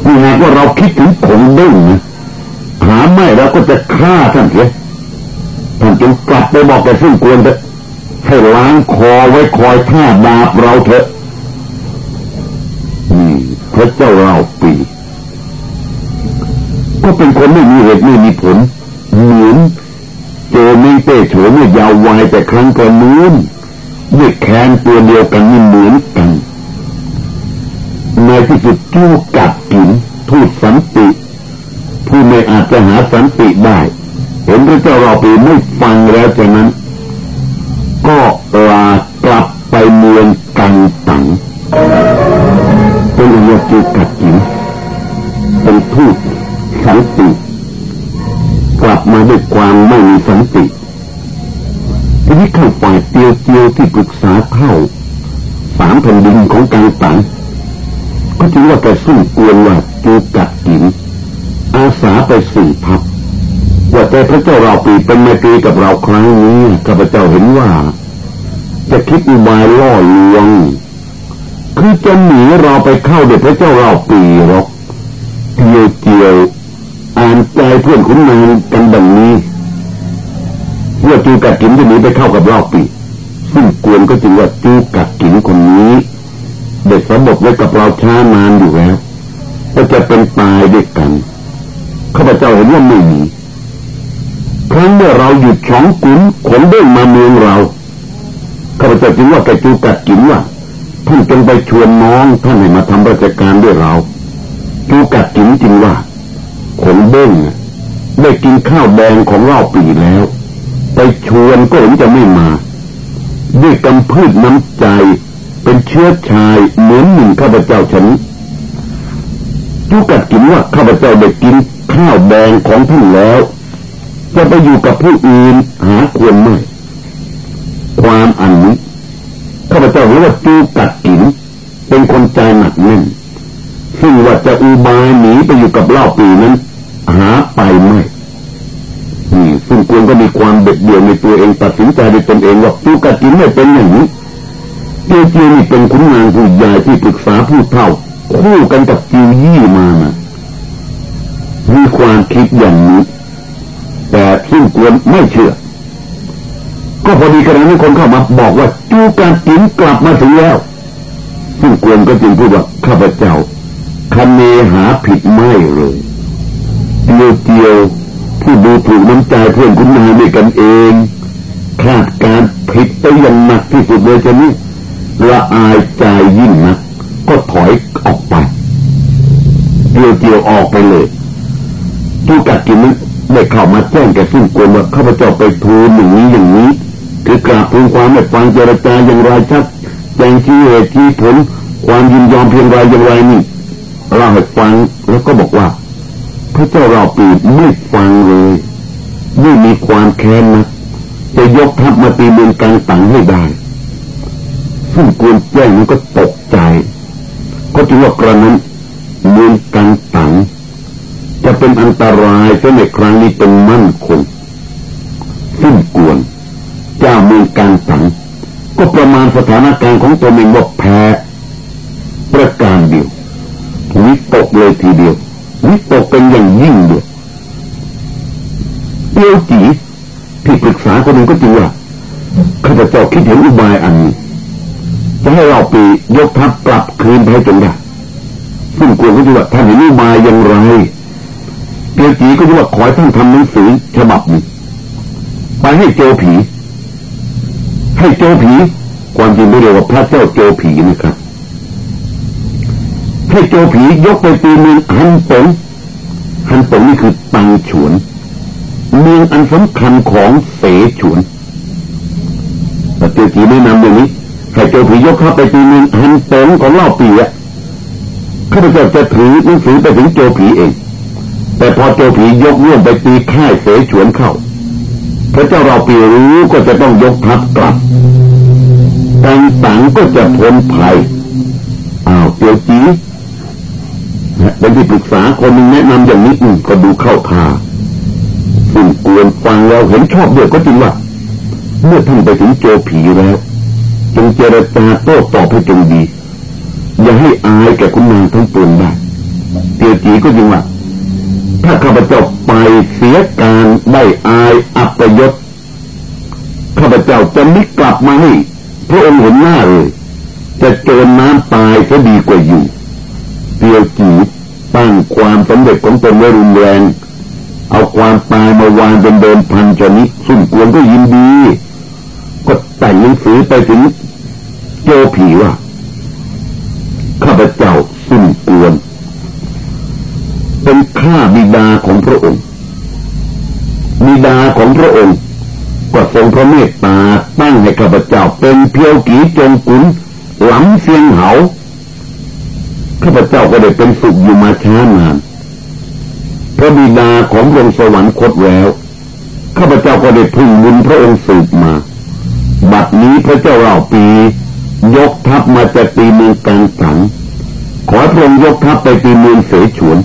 S1: นี่หากว่าเราคิดถึงผงเด้งนะหาไม่แล้วก็จะฆ่าท่านเสียท่านจึงกลับไปบอกแกซึ่งควรจะ ให้ล้างคอไว้คอยท่าดาบเราเถอะนี่พระเจ้าเราปี ก็เป็นคนไม่มีเหตุไม่มีผลเหมือนโจมิเต้โฉเนี่ยยาววายแต่ครั้งก่อนนู้นด้วยแคนตัวเดียวกันนี่เหมือนกันในที่สุดจู้กัดกินทูตสันติ ผู้ไม่อาจจะหาสันติได้ เห็นพระเจ้าเราปีไม่ฟังแล้วจากนั้น มาด้วยความไม่มีสันติทีนี้เข้าฝ่ายเตียวเตียวที่ปรึกษาเข้าสามแผ่นดินของกังตังก็จึงว่าแกสู้กวนว่าจูกัดกินอาสาไปสี่พับว่าแต่พระเจ้าเราปีเป็นไมตรีกับเราครั้งนี้ข้าพเจ้าเห็นว่า จะคิดอุบายล่อลวง คือจะหนีเราไปเข้าเด็จพระเจ้าเราปีหรอกเดียวเจียวอ่านใจเพื่อนคุณนางกันดังนี้ว่าจูกัดกินจะหนีไปเข้ากับเราปีซึ่งกวนก็จึงว่าจูกัดกินคนนี้ เด็กสมบไว้กับเราช้านานอยู่แล้วก็จะเป็นตายด้วยกันข้าพเจ้าเห็นว่าไม่มีครั้งเมื่อเราหยุดช้องกุนขนเด้งมาเมืองเราข้าพเจ้าจึงว่าแกจูกัดกินว่าท่านจงไปชวนน้องท่านให้มาทำราชการด้วยเราจูกัดกินจริงว่า ขนเด้งได้กินข้าวแดงของเราปีแล้ว ไปชวนก็เห็นจะไม่มาด้วยกำพืชน้ำใจ เป็นเชื้อชายเหมือนหนึ่งข้าพเจ้าฉันจูกัดกินว่าข้าพเจ้าได้กินข้าวแดงของท่านแล้ว จะไปอยู่กับผู้อื่นหาควรไม่ความอันนี้ข้าพเจ้ารู้ว่าจูกัดกินเป็นคนใจหนักแน่นซึ่งว่าจะอุบายหนีไปอยู่กับเล่าปีนั้น หาไปไม่นี่ซึ่งควรก็มีความเด็ดเดี่ยวในตัวเองตัด สินใจในตนเองว่าจูกัดกินไม่เป็นอย่างนี้เจียวเจียวนี่เป็นขุนนางผู้ใหญ่ที่ปรึกษาผู้เฒ่า คู่กันกับจิวยี่มานะมีความคิดอย่างนี้ แต่ซึ่งควรไม่เชื่อ ก็พอดีขณะนี้นคนเข้ามาบอกว่าจูการกินกลับมาถึงแล้วซึ่งควรก็จึงพูดว่าข้าพเจ้าคันเนหาผิดไม่เลยเดียวเดียวผู้ดูถูกน้ำใจเพื่อนคุณนายด้วยกันเอง คาดการผิดไปอย่างหนักที่สุดเลยจะนี้ละอายใจยิ่งนะก็ถอยออกไปเดียวเดียวออกไปเลยผู้กัดกินนั้นได้เข้ามาแจ้งแก่ซึ่งกวนว่าข้าพเจ้าไปทูลอย่างนี้อย่างนี้ คือกราบทูลความไม่ฟังเจรจาอย่างไรชัดแจ้งชี้เหตุชี้ผลความยินยอมเพียงไรอย่างไรนี่เล่าให้ฟังแล้วก็บอกว่า พระเจ้าเราปีไม่ฟังเลยไม่มีความแค้นนะ จะยกทัพมาตีเมืองกลางตังให้ได้ซึ่งกวนแจ้งนั้นก็ตกใจ ก็จึงว่ากระนั้นเมืองกลางตังจะเป็นอันตรายก็ในครั้งนี้เป็นมั่นคงสิ้นกวนเจ้าเมืองการสังก็ประมาณสถานการณ์ของตัวเองว่าแพ้ประการเดียววิตกเลยทีเดียว คนหนึ่งก็จริงว่าข้าพเจ้าคิดเห็นอุบายอันนี้จะให้เราปียกทัพกลับคืนไปจนได้ซึ่งกลัวก็จะว่าท่านเห็นอุบายอย่างไรเตียวจีก็จะว่าขอท่านทำหนังสือฉบับนี้ไปให้โจผี ให้โจผีความจริงไม่เรียกว่าพระเจ้าโจผีนะครับให้โจผียกไปตีมืองฮันปงฮันปงนี่คือตังฉวน องอันสำคัญของเสฉวนแต่เจ้าผีไม่นำอย่างนี้ให้โจผียกข้าไปตีเมืองฮันปงของเล่าปีอะข้าพเจ้าจะถือหนังสือไปถึงโจผีเอง แต่พอโจผียกเรื่องไปตีค่ายเสฉวนเข้า พระเจ้าเราปีรู้ก็จะต้องยกทัพกลับต่างต่างก็จะพ้นภัยอ้าวเตียวจีเป็นที่ปรึกษาคนนึงแนะนำอย่างนี้ก็ดูเข้าท่า ซึ่งกวนฟังเราเห็นชอบเดียก็จริงว่า เมื่อท่านไปถึงโจผีแล้วจงเจรจาโต้ตอบให้จงดี อย่าให้อายแก่คุณนางทั้งปวงได้เตียวจีก็จริงว่า ถ้าข้าพเจ้าไปเสียการได้อายอัปยศข้าพเจ้าจะไม่กลับมาให้พระองค์เห็นหน้าเลย จะจรน้ำตายก็ดีกว่าอยู่เตียวจีตั้งความสำเร็จของตนไว้รุนแรง เอาความตายมาวางเป็นเดิมพันชนิดสุ่มกวนก็ยินดี ก็แต่งหนังสือไปถึงโจผีว่าข้าพเจ้าสุ่มกวน เป็นข้าบิดาของพระองค์บิดาของพระองค์ก็ทรงพระเมตตาตั้งให้ข้าพเจ้าเป็นเพียวกีจงกุนหลังเสียงเหาข้าพเจ้าก็ได้เป็นสุขอยู่มาช้านาน องพระสวรรคตแล้ว ข้าพเจ้าก็ได้พึ่งบุญพระองค์สืบมา บัดนี้พระเจ้าเราปี ยกทัพมาจะตีเมืองกลางสังขอพระองค์ยกทัพไปตีเมืองเสฉวน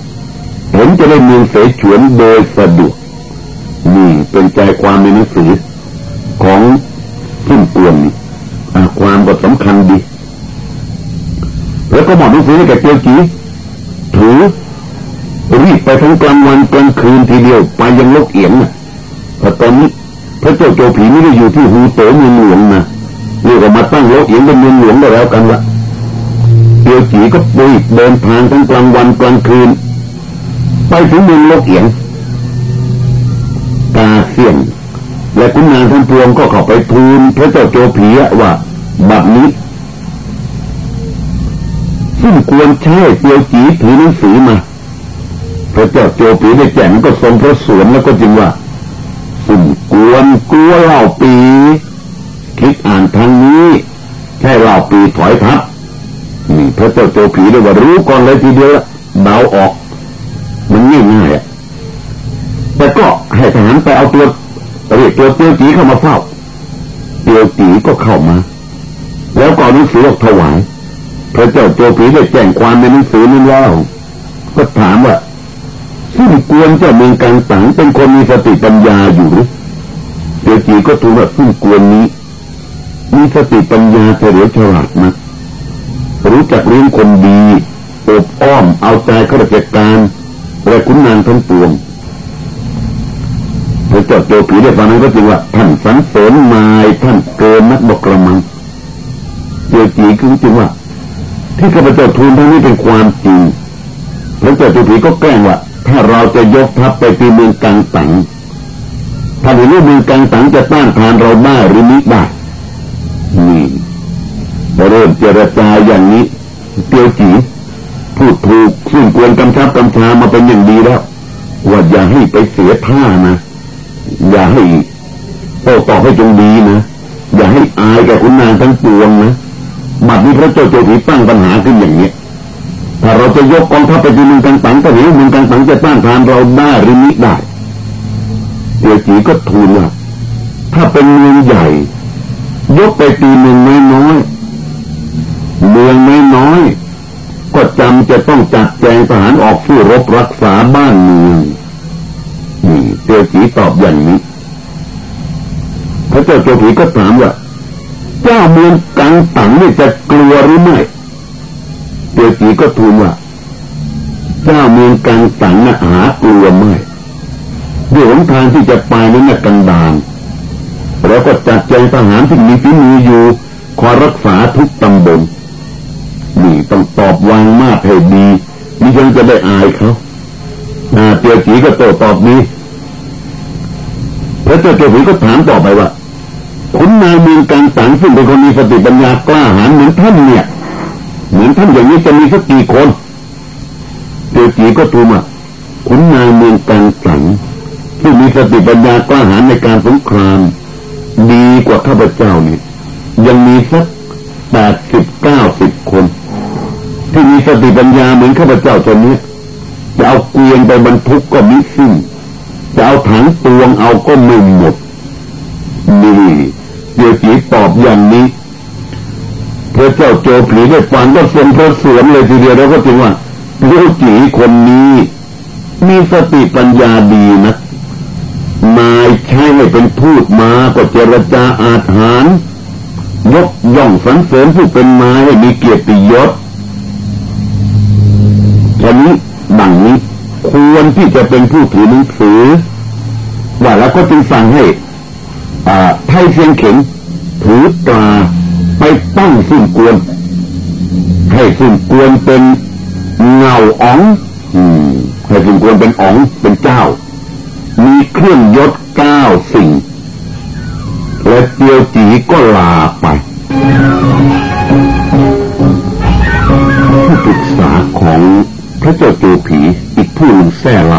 S1: เห็นจะได้เมืองเสฉวนโดยสะดวกนี่เป็นใจความในหนังสือของขึ้นกวนความก็สำคัญดี แล้วก็บอกหนังสือให้แกเจียวจีถือรีบไปทั้งกลางวัน คืนทีเดียวไปยังลกเอียงนะแต่ตอนนี้พระเจ้าโจผีไม่ได้อยู่ที่หูโตเมืองหลวงนะเรียกว่ามาตั้งลกเอียงเป็นเมืองหลวงได้แล้วกันละเจียวจีก็ปุยเดินทางทั้งกลางวันกลางคืน ไปถึงเมืองลกเอียงกาเสี่ยงและคุณนางทั้งปวงก็เข้าไปทูลพระเจ้าโจผีว่าบัดนี้ซึ่งควรใช้เตียวจีถือหนังสือมา พระเจ้าโจผีได้แจ้งก็ทรงพระสวนแล้วก็จึงว่าสุ่มกวนกลัวเล่าปีคิดอ่านทางนี้แค่เล่าปีถอยทับนี่พระเจ้าโจผีได้ว่ารู้ก่อนเลยทีเดียวเดาออก มันง่ายง่ายแต่ก็ให้ทหารไปเอาตัวเรียกตัวเตียวจีเข้ามาเฝ้าเตียวจีก็เข้ามา แล้วก็หนังสือออกถวายพระเจ้าโจผีได้แจ้งความในหนังสือนั้แล้วก็ถามว่า ซึ่งกวนเจ้าเมืองกังสังเป็นคนมีสติปัญญาอยู่หรือเตียวจีก็ทูลว่าซึ่งกวนนี้ มีสติปัญญาเฉลียวฉลาดนะรู้จักเลี้ยงคนดีอบอ้อมเอาใจข้าราชการและคุณนางทั้งปวงพระเจ้าโจผีได้ฟังนั้นก็จริงว่าท่านสันเสริญนายท่านเกินนักบกกระมังเจียวจีคือจริงว่า ที่ข้าพเจ้าทูลทั้งนี้เป็นความจริงพระเจ้าโจผีก็แกล้งว่า ถ้าเราจะยกทัพไปตีเมืองกังตังถ้าเห็นว่าเมืองกังตังจะต้านทานเราได้หรือมิได้นี่เริ่มเจรจาอย่างนี้เตียวจีพูดถูกซึ่งควรกำชับกำชามาเป็นอย่างดีแล้วว่าอย่าให้ไปเสียท่านะ อย่าให้โต้ตอบให้จงดีนะ อย่าให้อายแก่คุณนางทั้งปวงนะบัดนี้พระเจ้าโจถีตั้งปัญหาขึ้นอย่างนี้ ถ้าเราจะยกกองทัพไปที่เมืองกังสังก็เห็นเมืองกังสังจะต้านทานเราได้หรือมิได้เตียวจีก็ทูลว่าถ้าเป็นเมืองใหญ่ ยกไปตีเมืองน้อยน้อยเมืองน้อยน้อยก็จำจะต้องจัดแจงทหารออกสู้รบรักษาบ้านเมืองนี่เตียวจีตอบอย่างนี้พระเจ้าโจผีก็ถามว่าเจ้าเมืองกังตังนี่จะกลัวหรือไม่ เตียวจีก็ทูลว่าเจ้าเมืองกังตังน่ะหากลัวไม่ด้วยหนทางที่จะไปนั้นนะกันดานแล้วก็จัดแจทหารที่มีฝีมืออยู่คอยรักษาทุกตำบลนี่ต้องตอบวางมากให้ดีมิฉะนั้นจะได้อายเขานาเตียวจีก็โตตอบนี้พระเจ้าเจ้าผีก็ถามต่อไปว่าคุณนายเมืองกังสังซึ่งเป็นคนมีสติปัญญากล้าหาญเหมือนท่านเนี่ย เหมือนท่านอย่างนี้จะมีสักกี่คนเตียวจีก็ทูมาคุณนายเมืองกังสังที่มีสติปัญญากล้าหาญในการสงคราม ดีกว่าข้าพเจ้านี่ยังมีสักแปดสิบเก้าสิบคน ที่มีสติปัญญาเหมือนข้าพเจ้าตัวนี้จะเอาเกวียนไปบรรทุกก็มิสิ้นจะเอาถังตวงเอาก็ไม่หมดนี่เดี๋ยวจีตอบอย่างนี้ เจ้าโจผีได้ฟังก็ทรงพระสวนเลยทีเดียวแล้วก็จึงว่าลี้ยวจีคนนี้ มีสติปัญญาดีนะนายใช้ให้เป็นพูดมาก็เจรจาอาถรรยกย่องสรรเสริญผู้เป็นมาให้มีเกียรติยศทีนี้ดังนี้ควรที่จะเป็นผู้ถือหนังสือว่าแล้วก็จึงสั่งให้อ่าไทยเสียงเข็งถือตรา ตั้งซึ่งกวน ให้ซึ่งกวนเป็นเงาอ๋องให้ซึ่งกวนเป็นอ๋องเป็นเจ้า มีเครื่องยศเก้าสิ่ง และเตียวจีก็ลาไปผู้ปรึกษาของพระเจ้าตัวผีอีกผู้หนึ่งแท้เล่า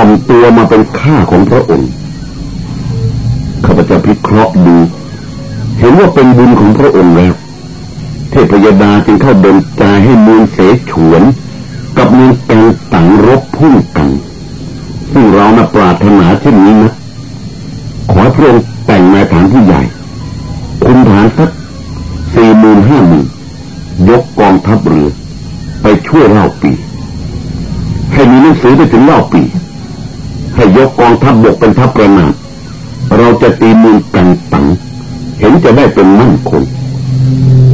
S1: จึงทอมตัวมาเป็นข้าของพระองค์ข้าพเจ้าพิเคราะห์ดู เห็นว่าเป็นบุญของพระองค์แล้ว เทพยดาจึงเข้าดลใจให้มูลเสฉวน กับมูลแกงตังรบพุ่งกันซึ่งเรานะปรารถนาเช่นนี้นะขอพระองค์แต่งนายฐานผู้ใหญ่ คุณฐานสักสี่หมื่นห้าหมื่นยกกองทัพเรือ ไปช่วยเล่าปี ให้มีหนังสือไปถึงเล่า องทัพบกเป็นทัพกระนาเราจะตีเมืองกันตัง เห็นจะได้เป็นมั่นคง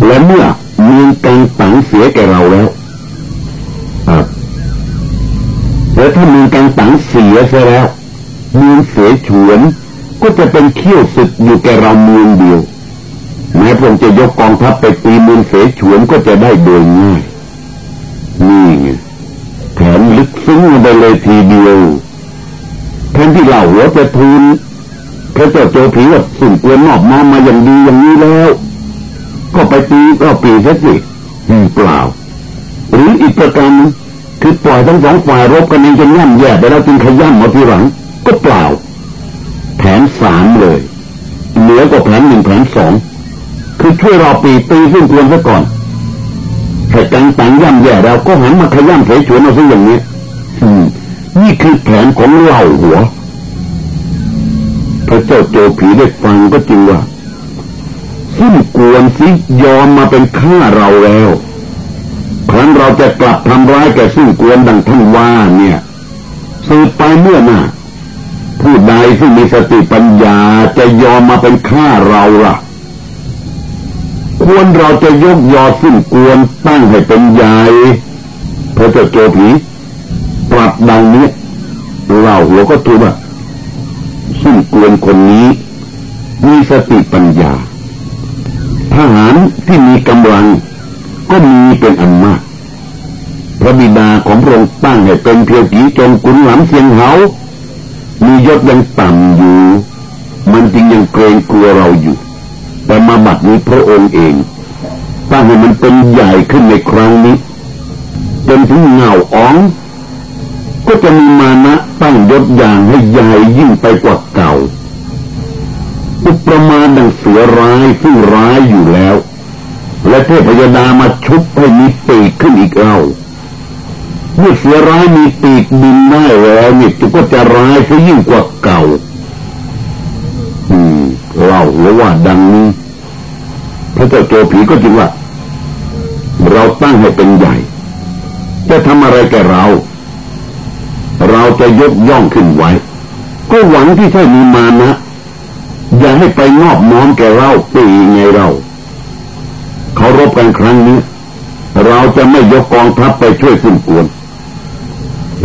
S1: และเมื่อเมืองกันตังเสียแก่เราแล้วแล้วถ้าเมืองกันตังเสียเสียแล้วเมืองเสียฉวนก็จะเป็นเขี้ยวศึกอยู่แก่เราเมืองเดียวแม้พระองค์จะยกกองทัพไปตีเมืองเสฉวนก็จะได้โดยง่ายนี่ไงแถมลึกซึ้งไปเลยทีเดียวแทนที่เราหัวจะทูลพระเจ้า โจผีว่าสุ่มเกลือนอบน้อมมาอย่างดีอย่างนี้แล้ว ก็ไปตีก็ปีซะสิเปล่า หรืออีกประการนึงคือปล่อยทั้งสองฝ่ายรบกันเองจนย่ำแย่ไปแล้วจึงขย่ำมาทีหลัง ก็เปล่า แผนสามเลย เหนือกว่าแผนหนึ่งแผนสองคือช่วยเราปีตีซึ่งควรซะก่อนถ้าจังตังย่ำแย่เราก็หันมาขย่ำเฉยชวนเอาซะอย่างนี้ อืมนี่คือแผนของเหล่าหัว พระเจ้าโจผีได้ฟังก็จริงว่าซึ่งกวนสิยอมมาเป็นข้าเราแล้ว ครั้นเราจะกลับทำร้ายแก่ซึ่งกวนดังท่านว่าเนี่ยสืบไปเมื่อหน้าผู้ใดที่มีสติปัญญาจะยอมมาเป็นข้าเราล่ะ ควรเราจะยกยอซึ่งกวนตั้งให้เป็นใหญ่พระเจ้าโจผีปรับดังนี้เราหัวก็ทูว่า ซึ่งกวนคนนี้ มีสติปัญญา ทหารที่มีกำลังก็มีเป็นอันมาก พระบิดาของพระองค์ตั้งให้เป็นเพียวกีจงกุนหลำเสียงเหามียศยังต่ำอยู่ มันจึงยังเกรงกลัวเราอยู่ แต่มาบัดนี้พระองค์เองตั้งให้มันเป็นใหญ่ขึ้นในครั้งนี้เป็นถึงเงาอ๋อง ก็จะมีมานะตั้งยศอย่างให้ใหญ่ยิ่งไปกว่าเก่า อุปมาดังเสือร้ายซึ่งร้ายอยู่แล้ว และเทพยดามาชุบให้มีปีกขึ้นอีกเล่าเมื่อเสือร้ายมีปีกบินได้แล้วนี่ก็จะร้ายซะยิ่งกว่าเก่าว่าดังนี้พระเจ้าโจผีก็จึงว่า เราตั้งให้เป็นใหญ่ จะทำอะไรแกเรา จะยกย่องขึ้นไว้ ก็หวังที่ใช่มีมานะอย่าให้ไปงอบน้อมแก่เราปีไงเราเขารบกันครั้งนี้ เราจะไม่ยกกองทัพไปช่วยสิ้นกวน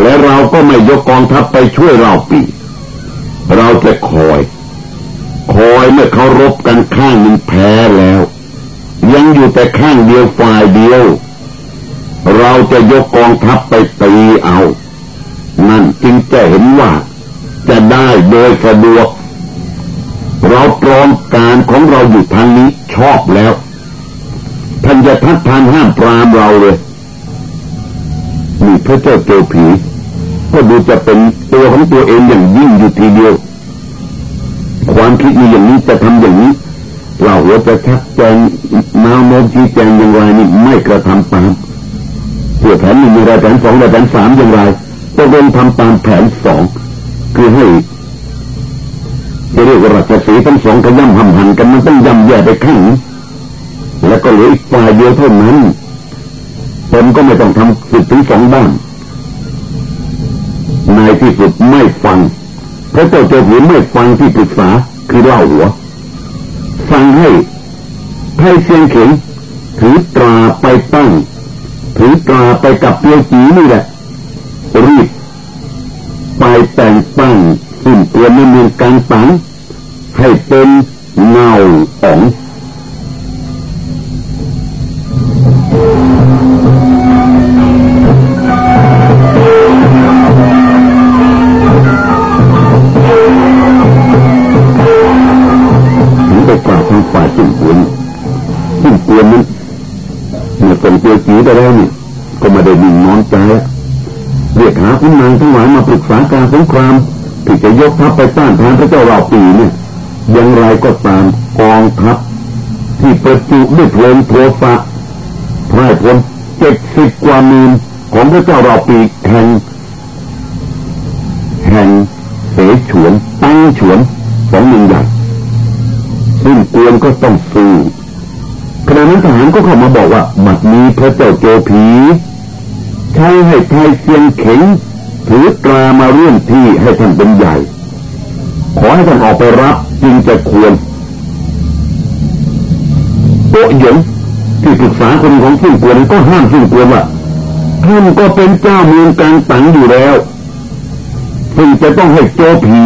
S1: และเราก็ไม่ยกกองทัพไปช่วยเราปี เราจะคอย คอยเมื่อเขารบกันข้างหนึ่งแพ้แล้ว ยังอยู่แต่ข้างเดียวฝ่ายเดียว เราจะยกกองทัพไปตีเอา นั่นจึงจะเห็นว่า จะได้โดยสะดวก เราตรองการของเราอยู่ทางนี้ชอบแล้วท่านจะทัดทานห้ามปรามเราเลยนี่พระเจ้าเจอผี ก็ดูจะเป็นตัวของตัวเองอย่างยิ่งอยู่ทีเดียว ความคิดมีอย่างนี้จะทำอย่างนี้ เราหัวจะชักแจงนาโน้มชี้แจงอย่างไรนี่ไม่กระทำตามเพื่อแผนหนึ่งอะไรแผนสองอะไรแผนสามอย่างไร ต้องเริ่มทำตามแผนสองคือให้จะเรียกว่าราชสีทั้งสองขย่ำหำหันกันมันต้องย่ำแย่ไปข้างแล้วก็เหลืออีกฝ่ายเดียวเท่านั้นตนก็ไม่ต้องทำสิบถึงสองด้านในที่สุดไม่ฟังพระเจ้าเจ้าหูไม่ฟังที่ปรึกษาคือเล่าหัว ฟังให้ให้เสียงเข็งถือตราไปตั้ง ถือตราไปกับเปียวจีนี่แหละ รีบไปแต่งตั้งสิ่งตัวในเมืองการตังให้เป็นเงาของไปแล้วนี่ก็มาได้ดิ่งนอนใจเรียกหาคุณ นางทั้งหลายมาปรึกษาการสงครามที่จะยกทัพไปต้านทานพระเจ้าราปีเนี่ยอย่างไรก็ตามกองทัพที่ประจุด้วยเพลิงโทสะพ่ายพลเจ็ดสิบกว่ามีนของพระเจ้าราปีแห่งแห่งเสฉวนตั้งฉวนสองหนึ่งใหญ่ซึ่งกวนก็ต้องสู้ขณะนั้นทหารก็เข้ามาบอกว่าบัดนี้พระเจ้าโจผีใช้ให้ไทยเสียงเข็ง ถือตรามาเรื่องที่ให้ท่านเป็นใหญ่ ขอให้ท่านออกไปรับจึงจะควรโตหยงที่ปรึกษาคนของสิ้นกวนก็ห้ามสิ้นกวนว่าท่านก็เป็นเจ้าเมืองกลางตังอยู่แล้วซึ่งจะต้องให้โจผี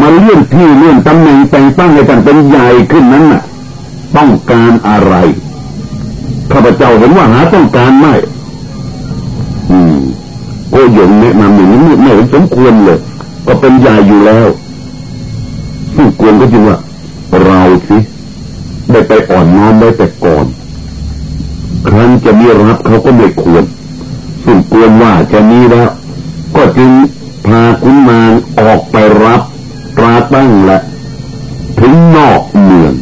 S1: มาเลื่อนที่เลื่อนตำแหน่งแต่งตั้งให้ท่านเป็นใหญ่ขึ้นนั้นน่ะ ต้องการอะไรข้าพเจ้าเห็นว่าหาต้องการไม่อืม ยงแนะนำอย่างนี้ไม่เห็นสมควรเลย ก็เป็นใหญ่อยู่แล้วซึ่งควรก็จริงว่า เราสิได้ไปอ่อนน้อมได้แต่ก่อน ครั้นจะมีรับเขาก็ไม่ควรซึ่งควรว่าจะมีแล้ว ก็จึงพาคุณมารออกไปรับตราตั้งและถึงนอกเมือง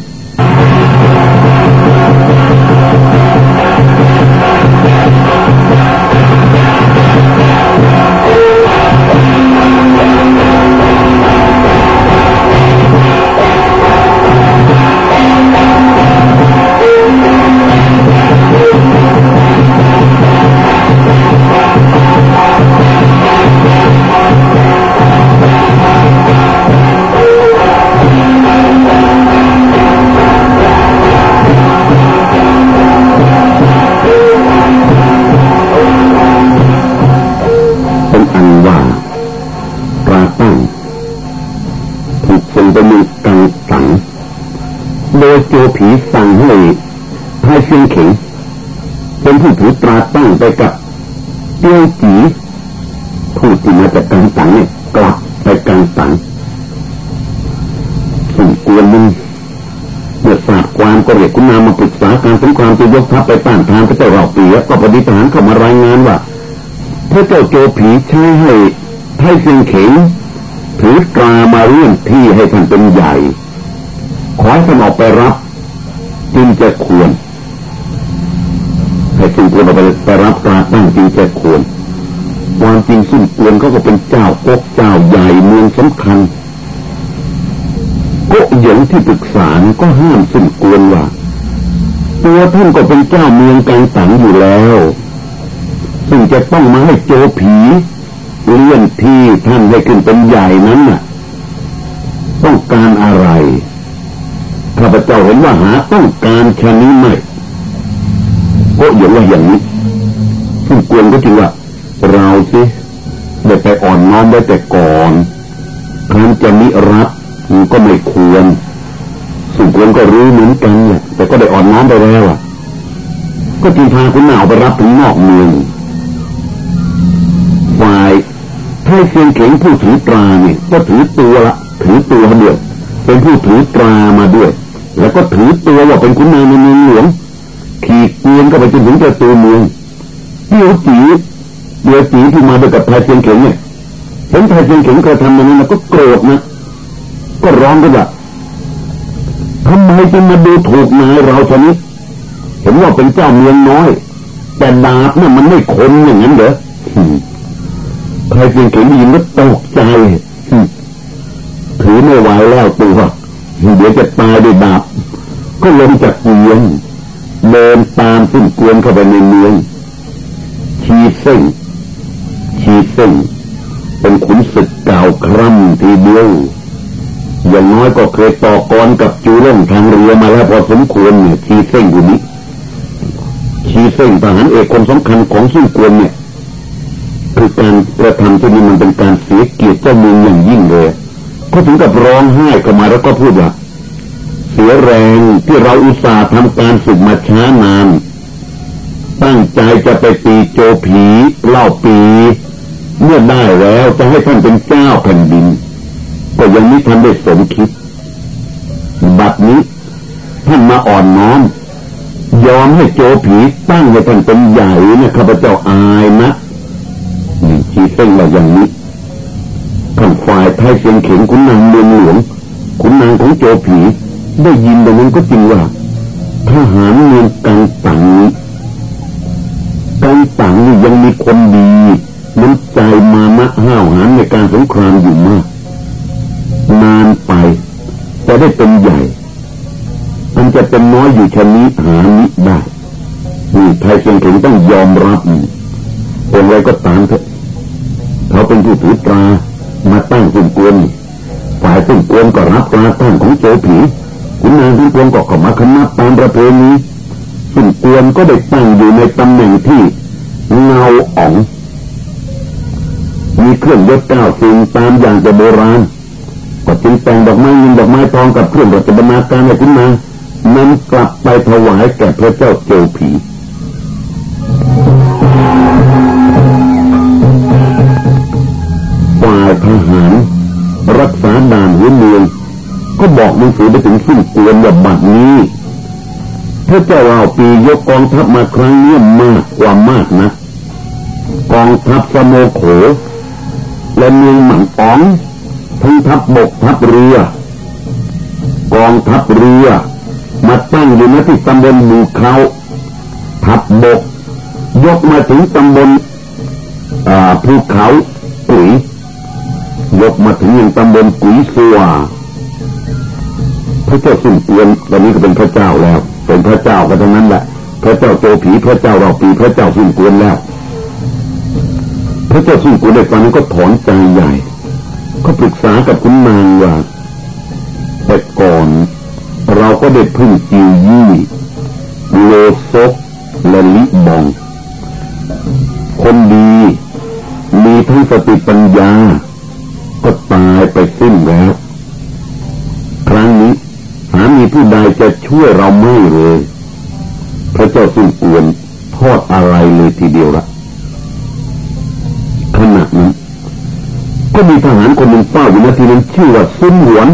S1: ไปกับเตี้ยวจีผู้ที่มาจากการตังเนี่ยกลับไปการตังสิ่งกวนมันเมื่อทราบความก็เรียกคุณนามาปรึกษาการสงครามจะยกทัพไปต้านทานพระเจ้าเราปีก็ปฏิทหารเข้ามารายงานว่าพระเจ้าโจผีใช้ให้ให้เชียงเข็งถือตรามาเรื่องที่ให้ท่านเป็นใหญ่ ขอให้ท่านออกไปรับ จึงจะควร สิ่งควรไปไปรับตราตั้งจึงจะควรความจริงสิ้นควรเขาก็เป็นเจ้าก๊กเจ้าใหญ่เมืองสำคัญกก็หยงที่ปรึกษาก็ห้ามสุ่มกวนว่าตัวท่านก็เป็นเจ้าเมืองกลางตังอยู่แล้ว ซึ่งจะต้องมาให้โจผีเลื่อนที่ท่านให้ขึ้นเป็นใหญ่นั้นน่ะ ต้องการอะไรข้าพเจ้าเห็นว่าหาต้องการชนี้ไม่ ก็อย่างว่าอย่างนี้ซึ่งกวนก็จริงว่า เราสิได้ไปอ่อนน้อมได้แต่ก่อนครั้นจะมิรับก็ไม่ควรสุควรก็รู้เหมือนกันเนี่ยแต่ก็ได้อ่อนน้อมไปแล้วอะ ก็จึงพาคุณหนาวไปรับถึงนอกเมืองฝ่ายให้เสียงเข็งผู้ถือตราเนี่ยก็ถือตัวละถือตัวด้วยเป็นผู้ถือตรามาด้วย แล้วก็ถือตัวว่าเป็นคุณนายในเมืองหลวง ขี่เกวียนก็ไปจนถึงประตูเมืองเดี๋ยวจีเดี๋ยวจีที่มาด้วยกับพายเสียงเข็งเนี่ยเห็นพายเสียงเข็งกระทำอย่างนี้มันก็โกรธนะก็ร้องกันว่าทำไมจึงมาดูถูกนายเราชนิดเห็นว่าเป็นเจ้าเมืองน้อย แต่ดาบเนี่ยมันไม่คมอย่างนั้นเหรอใครเป็นเข็มยิงก็ตกใจถือไม่ไหวแล้วตัวเดี๋ยวจะตายด้วยดาบก็ลงจากเกียน เดินตามขึ้นกวนเข้าไปในเมืองชีเส้นชีเส้นเป็นขุนศึกเก่าคร่ำทีเดียวอย่างน้อยก็เคยต่อกรกับจูเล่งทางเรือมาแล้วพอสมควรเนี่ยชีเส้นอยู่นี้ชีเส้นทหารเอกคนสำคัญของสุ้นกวนเนี่ยคือการกระทำที่นี้มันเป็นการเสียเกียรติเจ้าเมืองอย่างยิ่งเลยก็ถึงกับร้องไห้เข้ามาแล้วก็พูดว่า เสียแรงที่เราอุตส่าห์ทำการฝึกมาช้านาน ตั้งใจจะไปตีโจผีเล่าปี เมื่อได้แล้วจะให้ท่านเป็นเจ้าแผ่นดิน ก็ยังไม่ทันได้สมคิด บัดนี้ท่านมาอ่อนน้อมยอมให้โจผีตั้งให้ท่านเป็นใหญ่นะข้าพเจ้าอายนะนี่ชี้เส้นเราอย่างนี้ท่านฝ่ายไทยเสียงเข็งคุณนางเมืองหลวงคุณนางของโจผี ได้ยินดังนั้นก็จริงว่าทหารเมืองกังตังกังตังนี่ยังมีคนดีน้ำใจมามะห้าวหาญในการสงครามอยู่มากนานไปจะได้เป็นใหญ่มันจะเป็นน้อยอยู่ชนิดหานิได้นี่ไทยเชียงถึงต้องยอมรับเป็นไรก็ตามเถอะเขาเป็นผู้ถือตรามาตั้งสุ่มกวนฝ่ายสุ่มกวนก็รับตราตั้งของโจผีคุณนางสุ่ม กวนก็เข้ามาคณะตามประเพณีสุ่มกวนก็ได้ตั้งอยู่ในตำแหน่งที่เงาอ่อง มีเครื่องยศเก้าสิ่งตามอย่างแต่โบราณก็จึงแต่งดอกไม้ยินดอกไม้ทองกับเครื่องรัชบรรณาการให้ขึ้นมานำกลับไปถวายแก่พระเจ้าโจผีฝ่ายทหารรักษาด่านหัวเมือง ก็บอกหนังสือไปถึงสิ้นเกวนว่าบัดนี้พระเจ้าเราปียกกองทัพมาครั้งนี้มากกว่ามากนะ กองทัพสมโมโข และเมืองหมันอ๋องทั้งทัพบกทัพเรือ กองทัพเรือ มาตั้งอยู่ณที่ตำบลบูเขาทัพบก ยกมาถึงตำบลภูเขากุยยกมาถึงยังตำบลกุยสัว ระเจ้าสุนเตียนตอนนี้ก็เป็นพระเจ้าแล้ว เป็นพระเจ้าก็ทั้งนั้นแหละ พระเจ้าโตผีพระเจ้าเราปีพระเจ้าสุนเตียนแล้ว พระเจ้าสุนเตียนในตอนนี้ก็ถอนใจใหญ่ ก็ปรึกษากับคุณนางว่าแต่ก่อนเราก็ได้พึ่งจิวยี่โลซกและลิบอง คนดีมีทั้งสติปัญญา ก็ตายไปสิ้นแล้ว ครั้งนี้ หามีผู้ใด จะช่วยเราไม่เลย พระเจ้าสิ้นอวนทอดอะไรเลยทีเดียวละขณะนั้นก็มีทหารคนหนึ่งเฝ้าอยู่นาทีนั้นชื่อว่าซุนหวน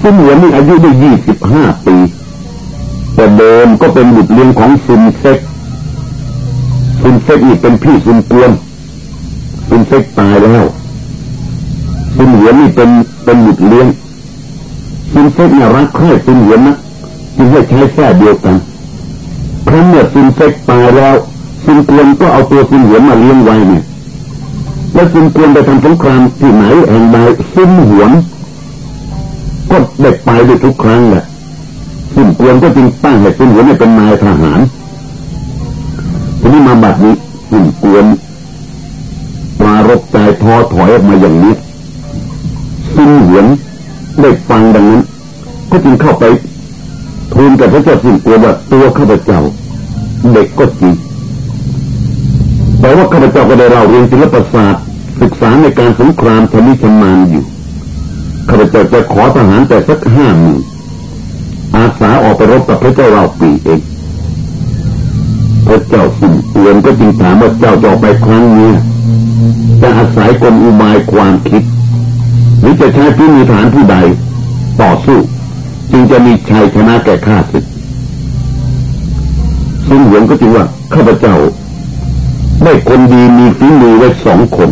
S1: ซุนหวนนี่อายุได้ยี่สิบห้าปี แต่เดิมก็เป็นบุตรเลี้ยงของซุนเซ็กซุนเซ็กนี่เป็นพี่ซุนกวนซุนเซ็กตายแล้วซุนหวนนี่เป็นเป็นบุตรเลี้ยงซุนเซ็กน่ารักใคร่ซุนหวนนะ จึงให้ใช้แค่เดียวกันครั้งเมื่อซุนเซกตายแล้วซุนกวนก็เอาตัวซุนหวนมาเลี้ยงไว้เนี่ยแล้วจึงควรไปทำสงครามที่ไหนแห่งใดซุ้มหวนก็ได้ไปด้วยทุกครั้งแหละสิ้นเปลืองก็จึงตั้งให้สิ้นหัวเป็นนายทหารทีนี้มาบัดนี้สิ้นเปลืองปรารบใจท้อถอยออกมาอย่างนี้สิ้นหัวได้ฟังดังนั้น ก็จึงเข้าไป ทูลกับพระเจ้าสิ้นเปลืองว่าตัวข้าพเจ้า เด็กก็จริงแต่ว่าข้าพเจ้าก็ได้เล่าเรียนศิลปศาสตร์ศึกษาในการสงครามชนิชมานอยู่ข้าพเจ้าจะขอทหารแต่สักห้าหมื่นอาสาออกไปรบกับพระเจ้าเราปีเองพระเจ้าสิ่งเตือนก็จึงถามว่าเจ้าจะออกไปครั้งนี้จะอาศัยกลอุบายความคิด หรือจะใช้พื้นมีฐานผู้ใดต่อสู้ จึงจะมีชัยชนะแก่ข้าศึกซึ่งหวงก็จึงว่าข้าพเจ้าได้คนดีมีฝีมือไว้สองคน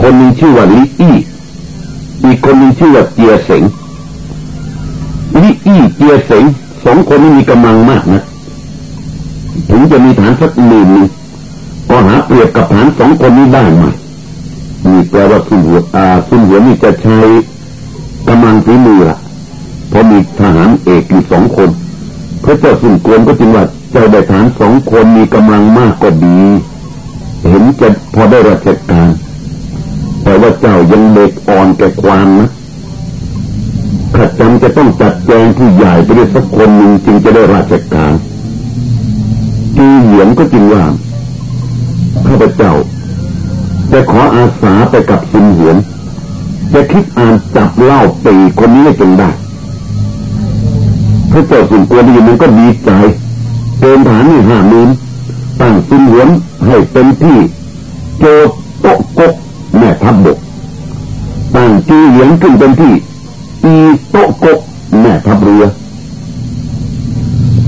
S1: คนนึงชื่อว่าลิอี้อีกคนนึงชื่อว่าเจียเสงลิอี้เจียเสงสองคนนี้มีกำลังมากนะถึงจะมีฐานสักหมื่นนึงก็หาเปรียบกับฐานสองคนนี้ได้ไหมมีแปลว่าสุนหัวอาสุนหัวนี่จะใช้กำลังฝีมือละีทหารเอกอยู่สองคน พระเจ้าสุนกวนก็จึงว่าเจ้าได้ฐานสองคนมีกำลังมากก็ดี เห็นจะพอได้ราชการ แต่ว่าเจ้ายังเด็กอ่อนแก่ความนะขัดจำจะต้องจัดแจงผู้ใหญ่ไปด้วยสักคนหนึ่งจึงจะได้ราชการจีเหยียนก็จึงว่าข้าพเจ้าจะขออาสาไปกับสินเหยียนจะคิดอ่านจับเล่าปีคนนี้ให้จนได้ พระเจ้าสุนกวนดีมันก็ดีใจเดินฐานนี่ห้ามืนตั้งสินหยียนให้เป็นที่โจโตกกแม่ทัพบกตั้งจีเหยียนขึ้นเป็นที่อีโตกกแม่ทัพเรือ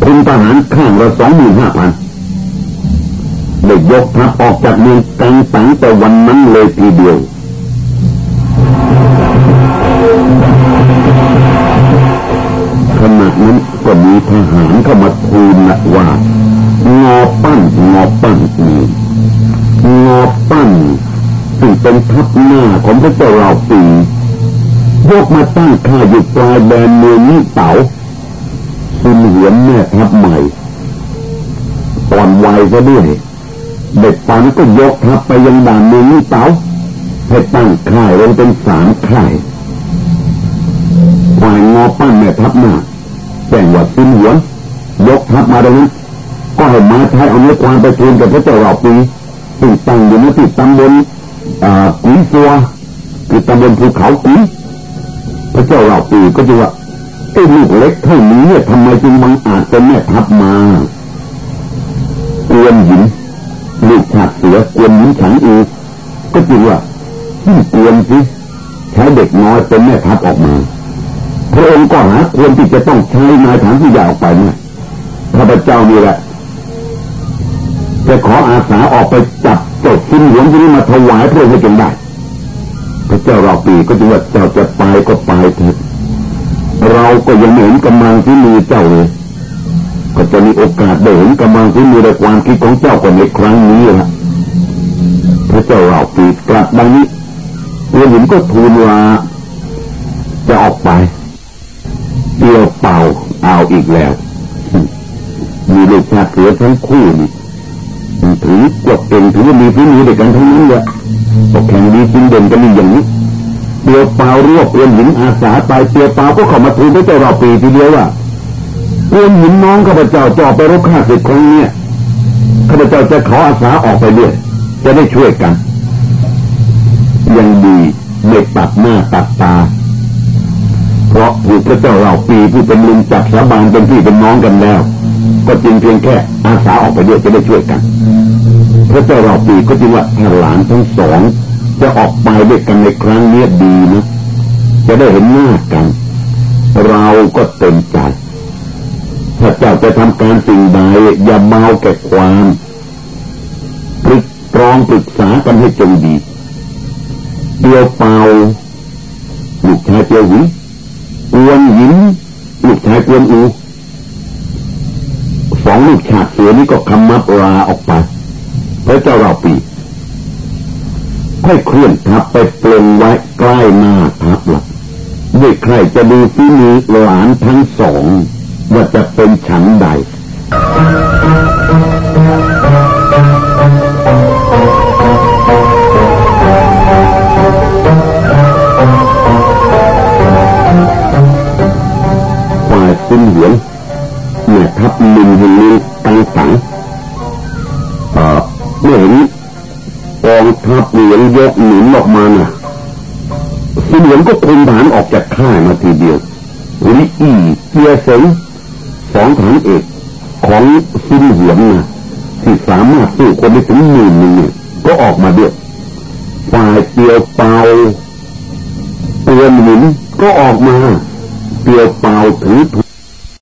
S1: คุณทหารข้างละสองหมื่นห้าพันได้ยกทัพออกจากเมืองกังตังแต่วันนั้นเลยทีเดียว ขณะนั้นก็มีทหารเข้ามาทูลนะว่างอปั้นงอปั้นนี่งอปั้นซึ่งเป็นทัพหน้าของพระเจ้าเราปียกมาตั้งค่าอยู่ปลายแดนเมืองนี้เต๋าคุณเหวนแม่ทัพใหม่ตอนวัยซะด้วยเด็กปันก็ยกทัพไปยังด่านเมืองนี้เต๋าให้ตั้งค่ายลงเป็นสามค่ายฝ่ายงอปั้นแม่ทัพหน้า จ้งว่าคุณหวน ยกทัพมาดังนั้นก็ให้มาใช้เอาเนื้อความไปทูลกับพระเจ้าเราปีซึ่งตั้งอยู่ในที่ตำบลกุยซัวคือตำบลภูเขากุยพระเจ้าเราปีก็จะว่าไอ้ลูกเล็กเท่านี้เนี่ยทำไมจึงบังอาจเป็นแม่ทัพมากวนหินลูกฉากเสือกวนหินฉันอีกก็จึงว่าที่กวนสิใช้เด็กน้อยเป็นแม่ทัพออกมา พระองค์ก็หาควรที่จะต้องใช้นายฐานที่ใหญ่ออกไปเนี่ยพระเจ้านี่แหละจะขออาสาออกไปจับจดสิ้นหลวงที่นี้มาถวายพระองค์ให้จนได้ พระเจ้าเราปีก็จึงว่าเจ้าจะไปก็ไปเถิดเราก็ยังเห็นกำลังที่มือเจ้าเลยก็จะมีโอกาสได้เห็นกำลังที่มือในความคิดของเจ้าคนในครั้งนี้ละพระเจ้าเราปีกลับดังนี้เรือหินก็ทูลลาจะออกไป อีกแล้ว มีลูกชาเสือทั้งคู่นี่ถือกดเก่งถือมีฝีมือเด็กกันทั้งนั้นเลยตกแข่งดีจริงเด่นกันนี่อย่างนี้เตียวเปล่ารวบเรียนหินอาสาไปเตียวเปล่าก็เข้ามาทูลพระเจ้าราปีทีเดียวว่าเรียนหินน้องข้าพเจ้าจะอไปรบข้าศึกครั้งนี้ข้าพเจ้าจะขออาสาออกไปด้วยจะได้ช่วยกัน ยังดีไม่ตัดหน้าตัดตา เพราะถูกพระเจ้าเราปีผู้เป็นลุงจับสาบานเป็นพี่เป็นน้องกันแล้ว ก็จริงเพียงแค่อาสาออกไปด้วยจะได้ช่วยกัน พระเจ้าเราปีก็จึงว่าถ้าหลานทั้งสองจะออกไปด้วยกันในครั้งนี้ดีนะจะได้เห็นหน้ากัน เราก็เต็มใจถ้าเจ้าจะทำการสิ่งใดอย่าเมาแก่ความปรึกตรองปรึกษากันให้จงดีเดียวเปล่าลูกชายเจียวหิก วนหญิงลูกชายกวนอูสองลูกชาติเสือนี้ก็คำมับลาออกไปพระเจ้าเราปีให้เคลื่อนทัพไปปลงไว้ใกล้หน้าทัพละด้วยใครจะดูที่มีหลานทั้งสอง ว่าจะเป็นฉันใด ซิมเหวียนแม่ทัพลินหินนี้ตังสังเมื่อเห็นกองทัพเหลียงยกหนุนออกมาน่ะสิ้นเหวียนก็คุมฐานออกจากค่ายมาทีเดียวลิอีเจียเสงสองฐานเอกของสิ้นเหวียนน่ะที่สามารถสู้คนได้ถึงหมื่นหนึ่งเนี่ยก็ออกมาด้วยฝ่ายเตียวเปาเตียนหนุนก็ออกมา เตียวเปาถือถูก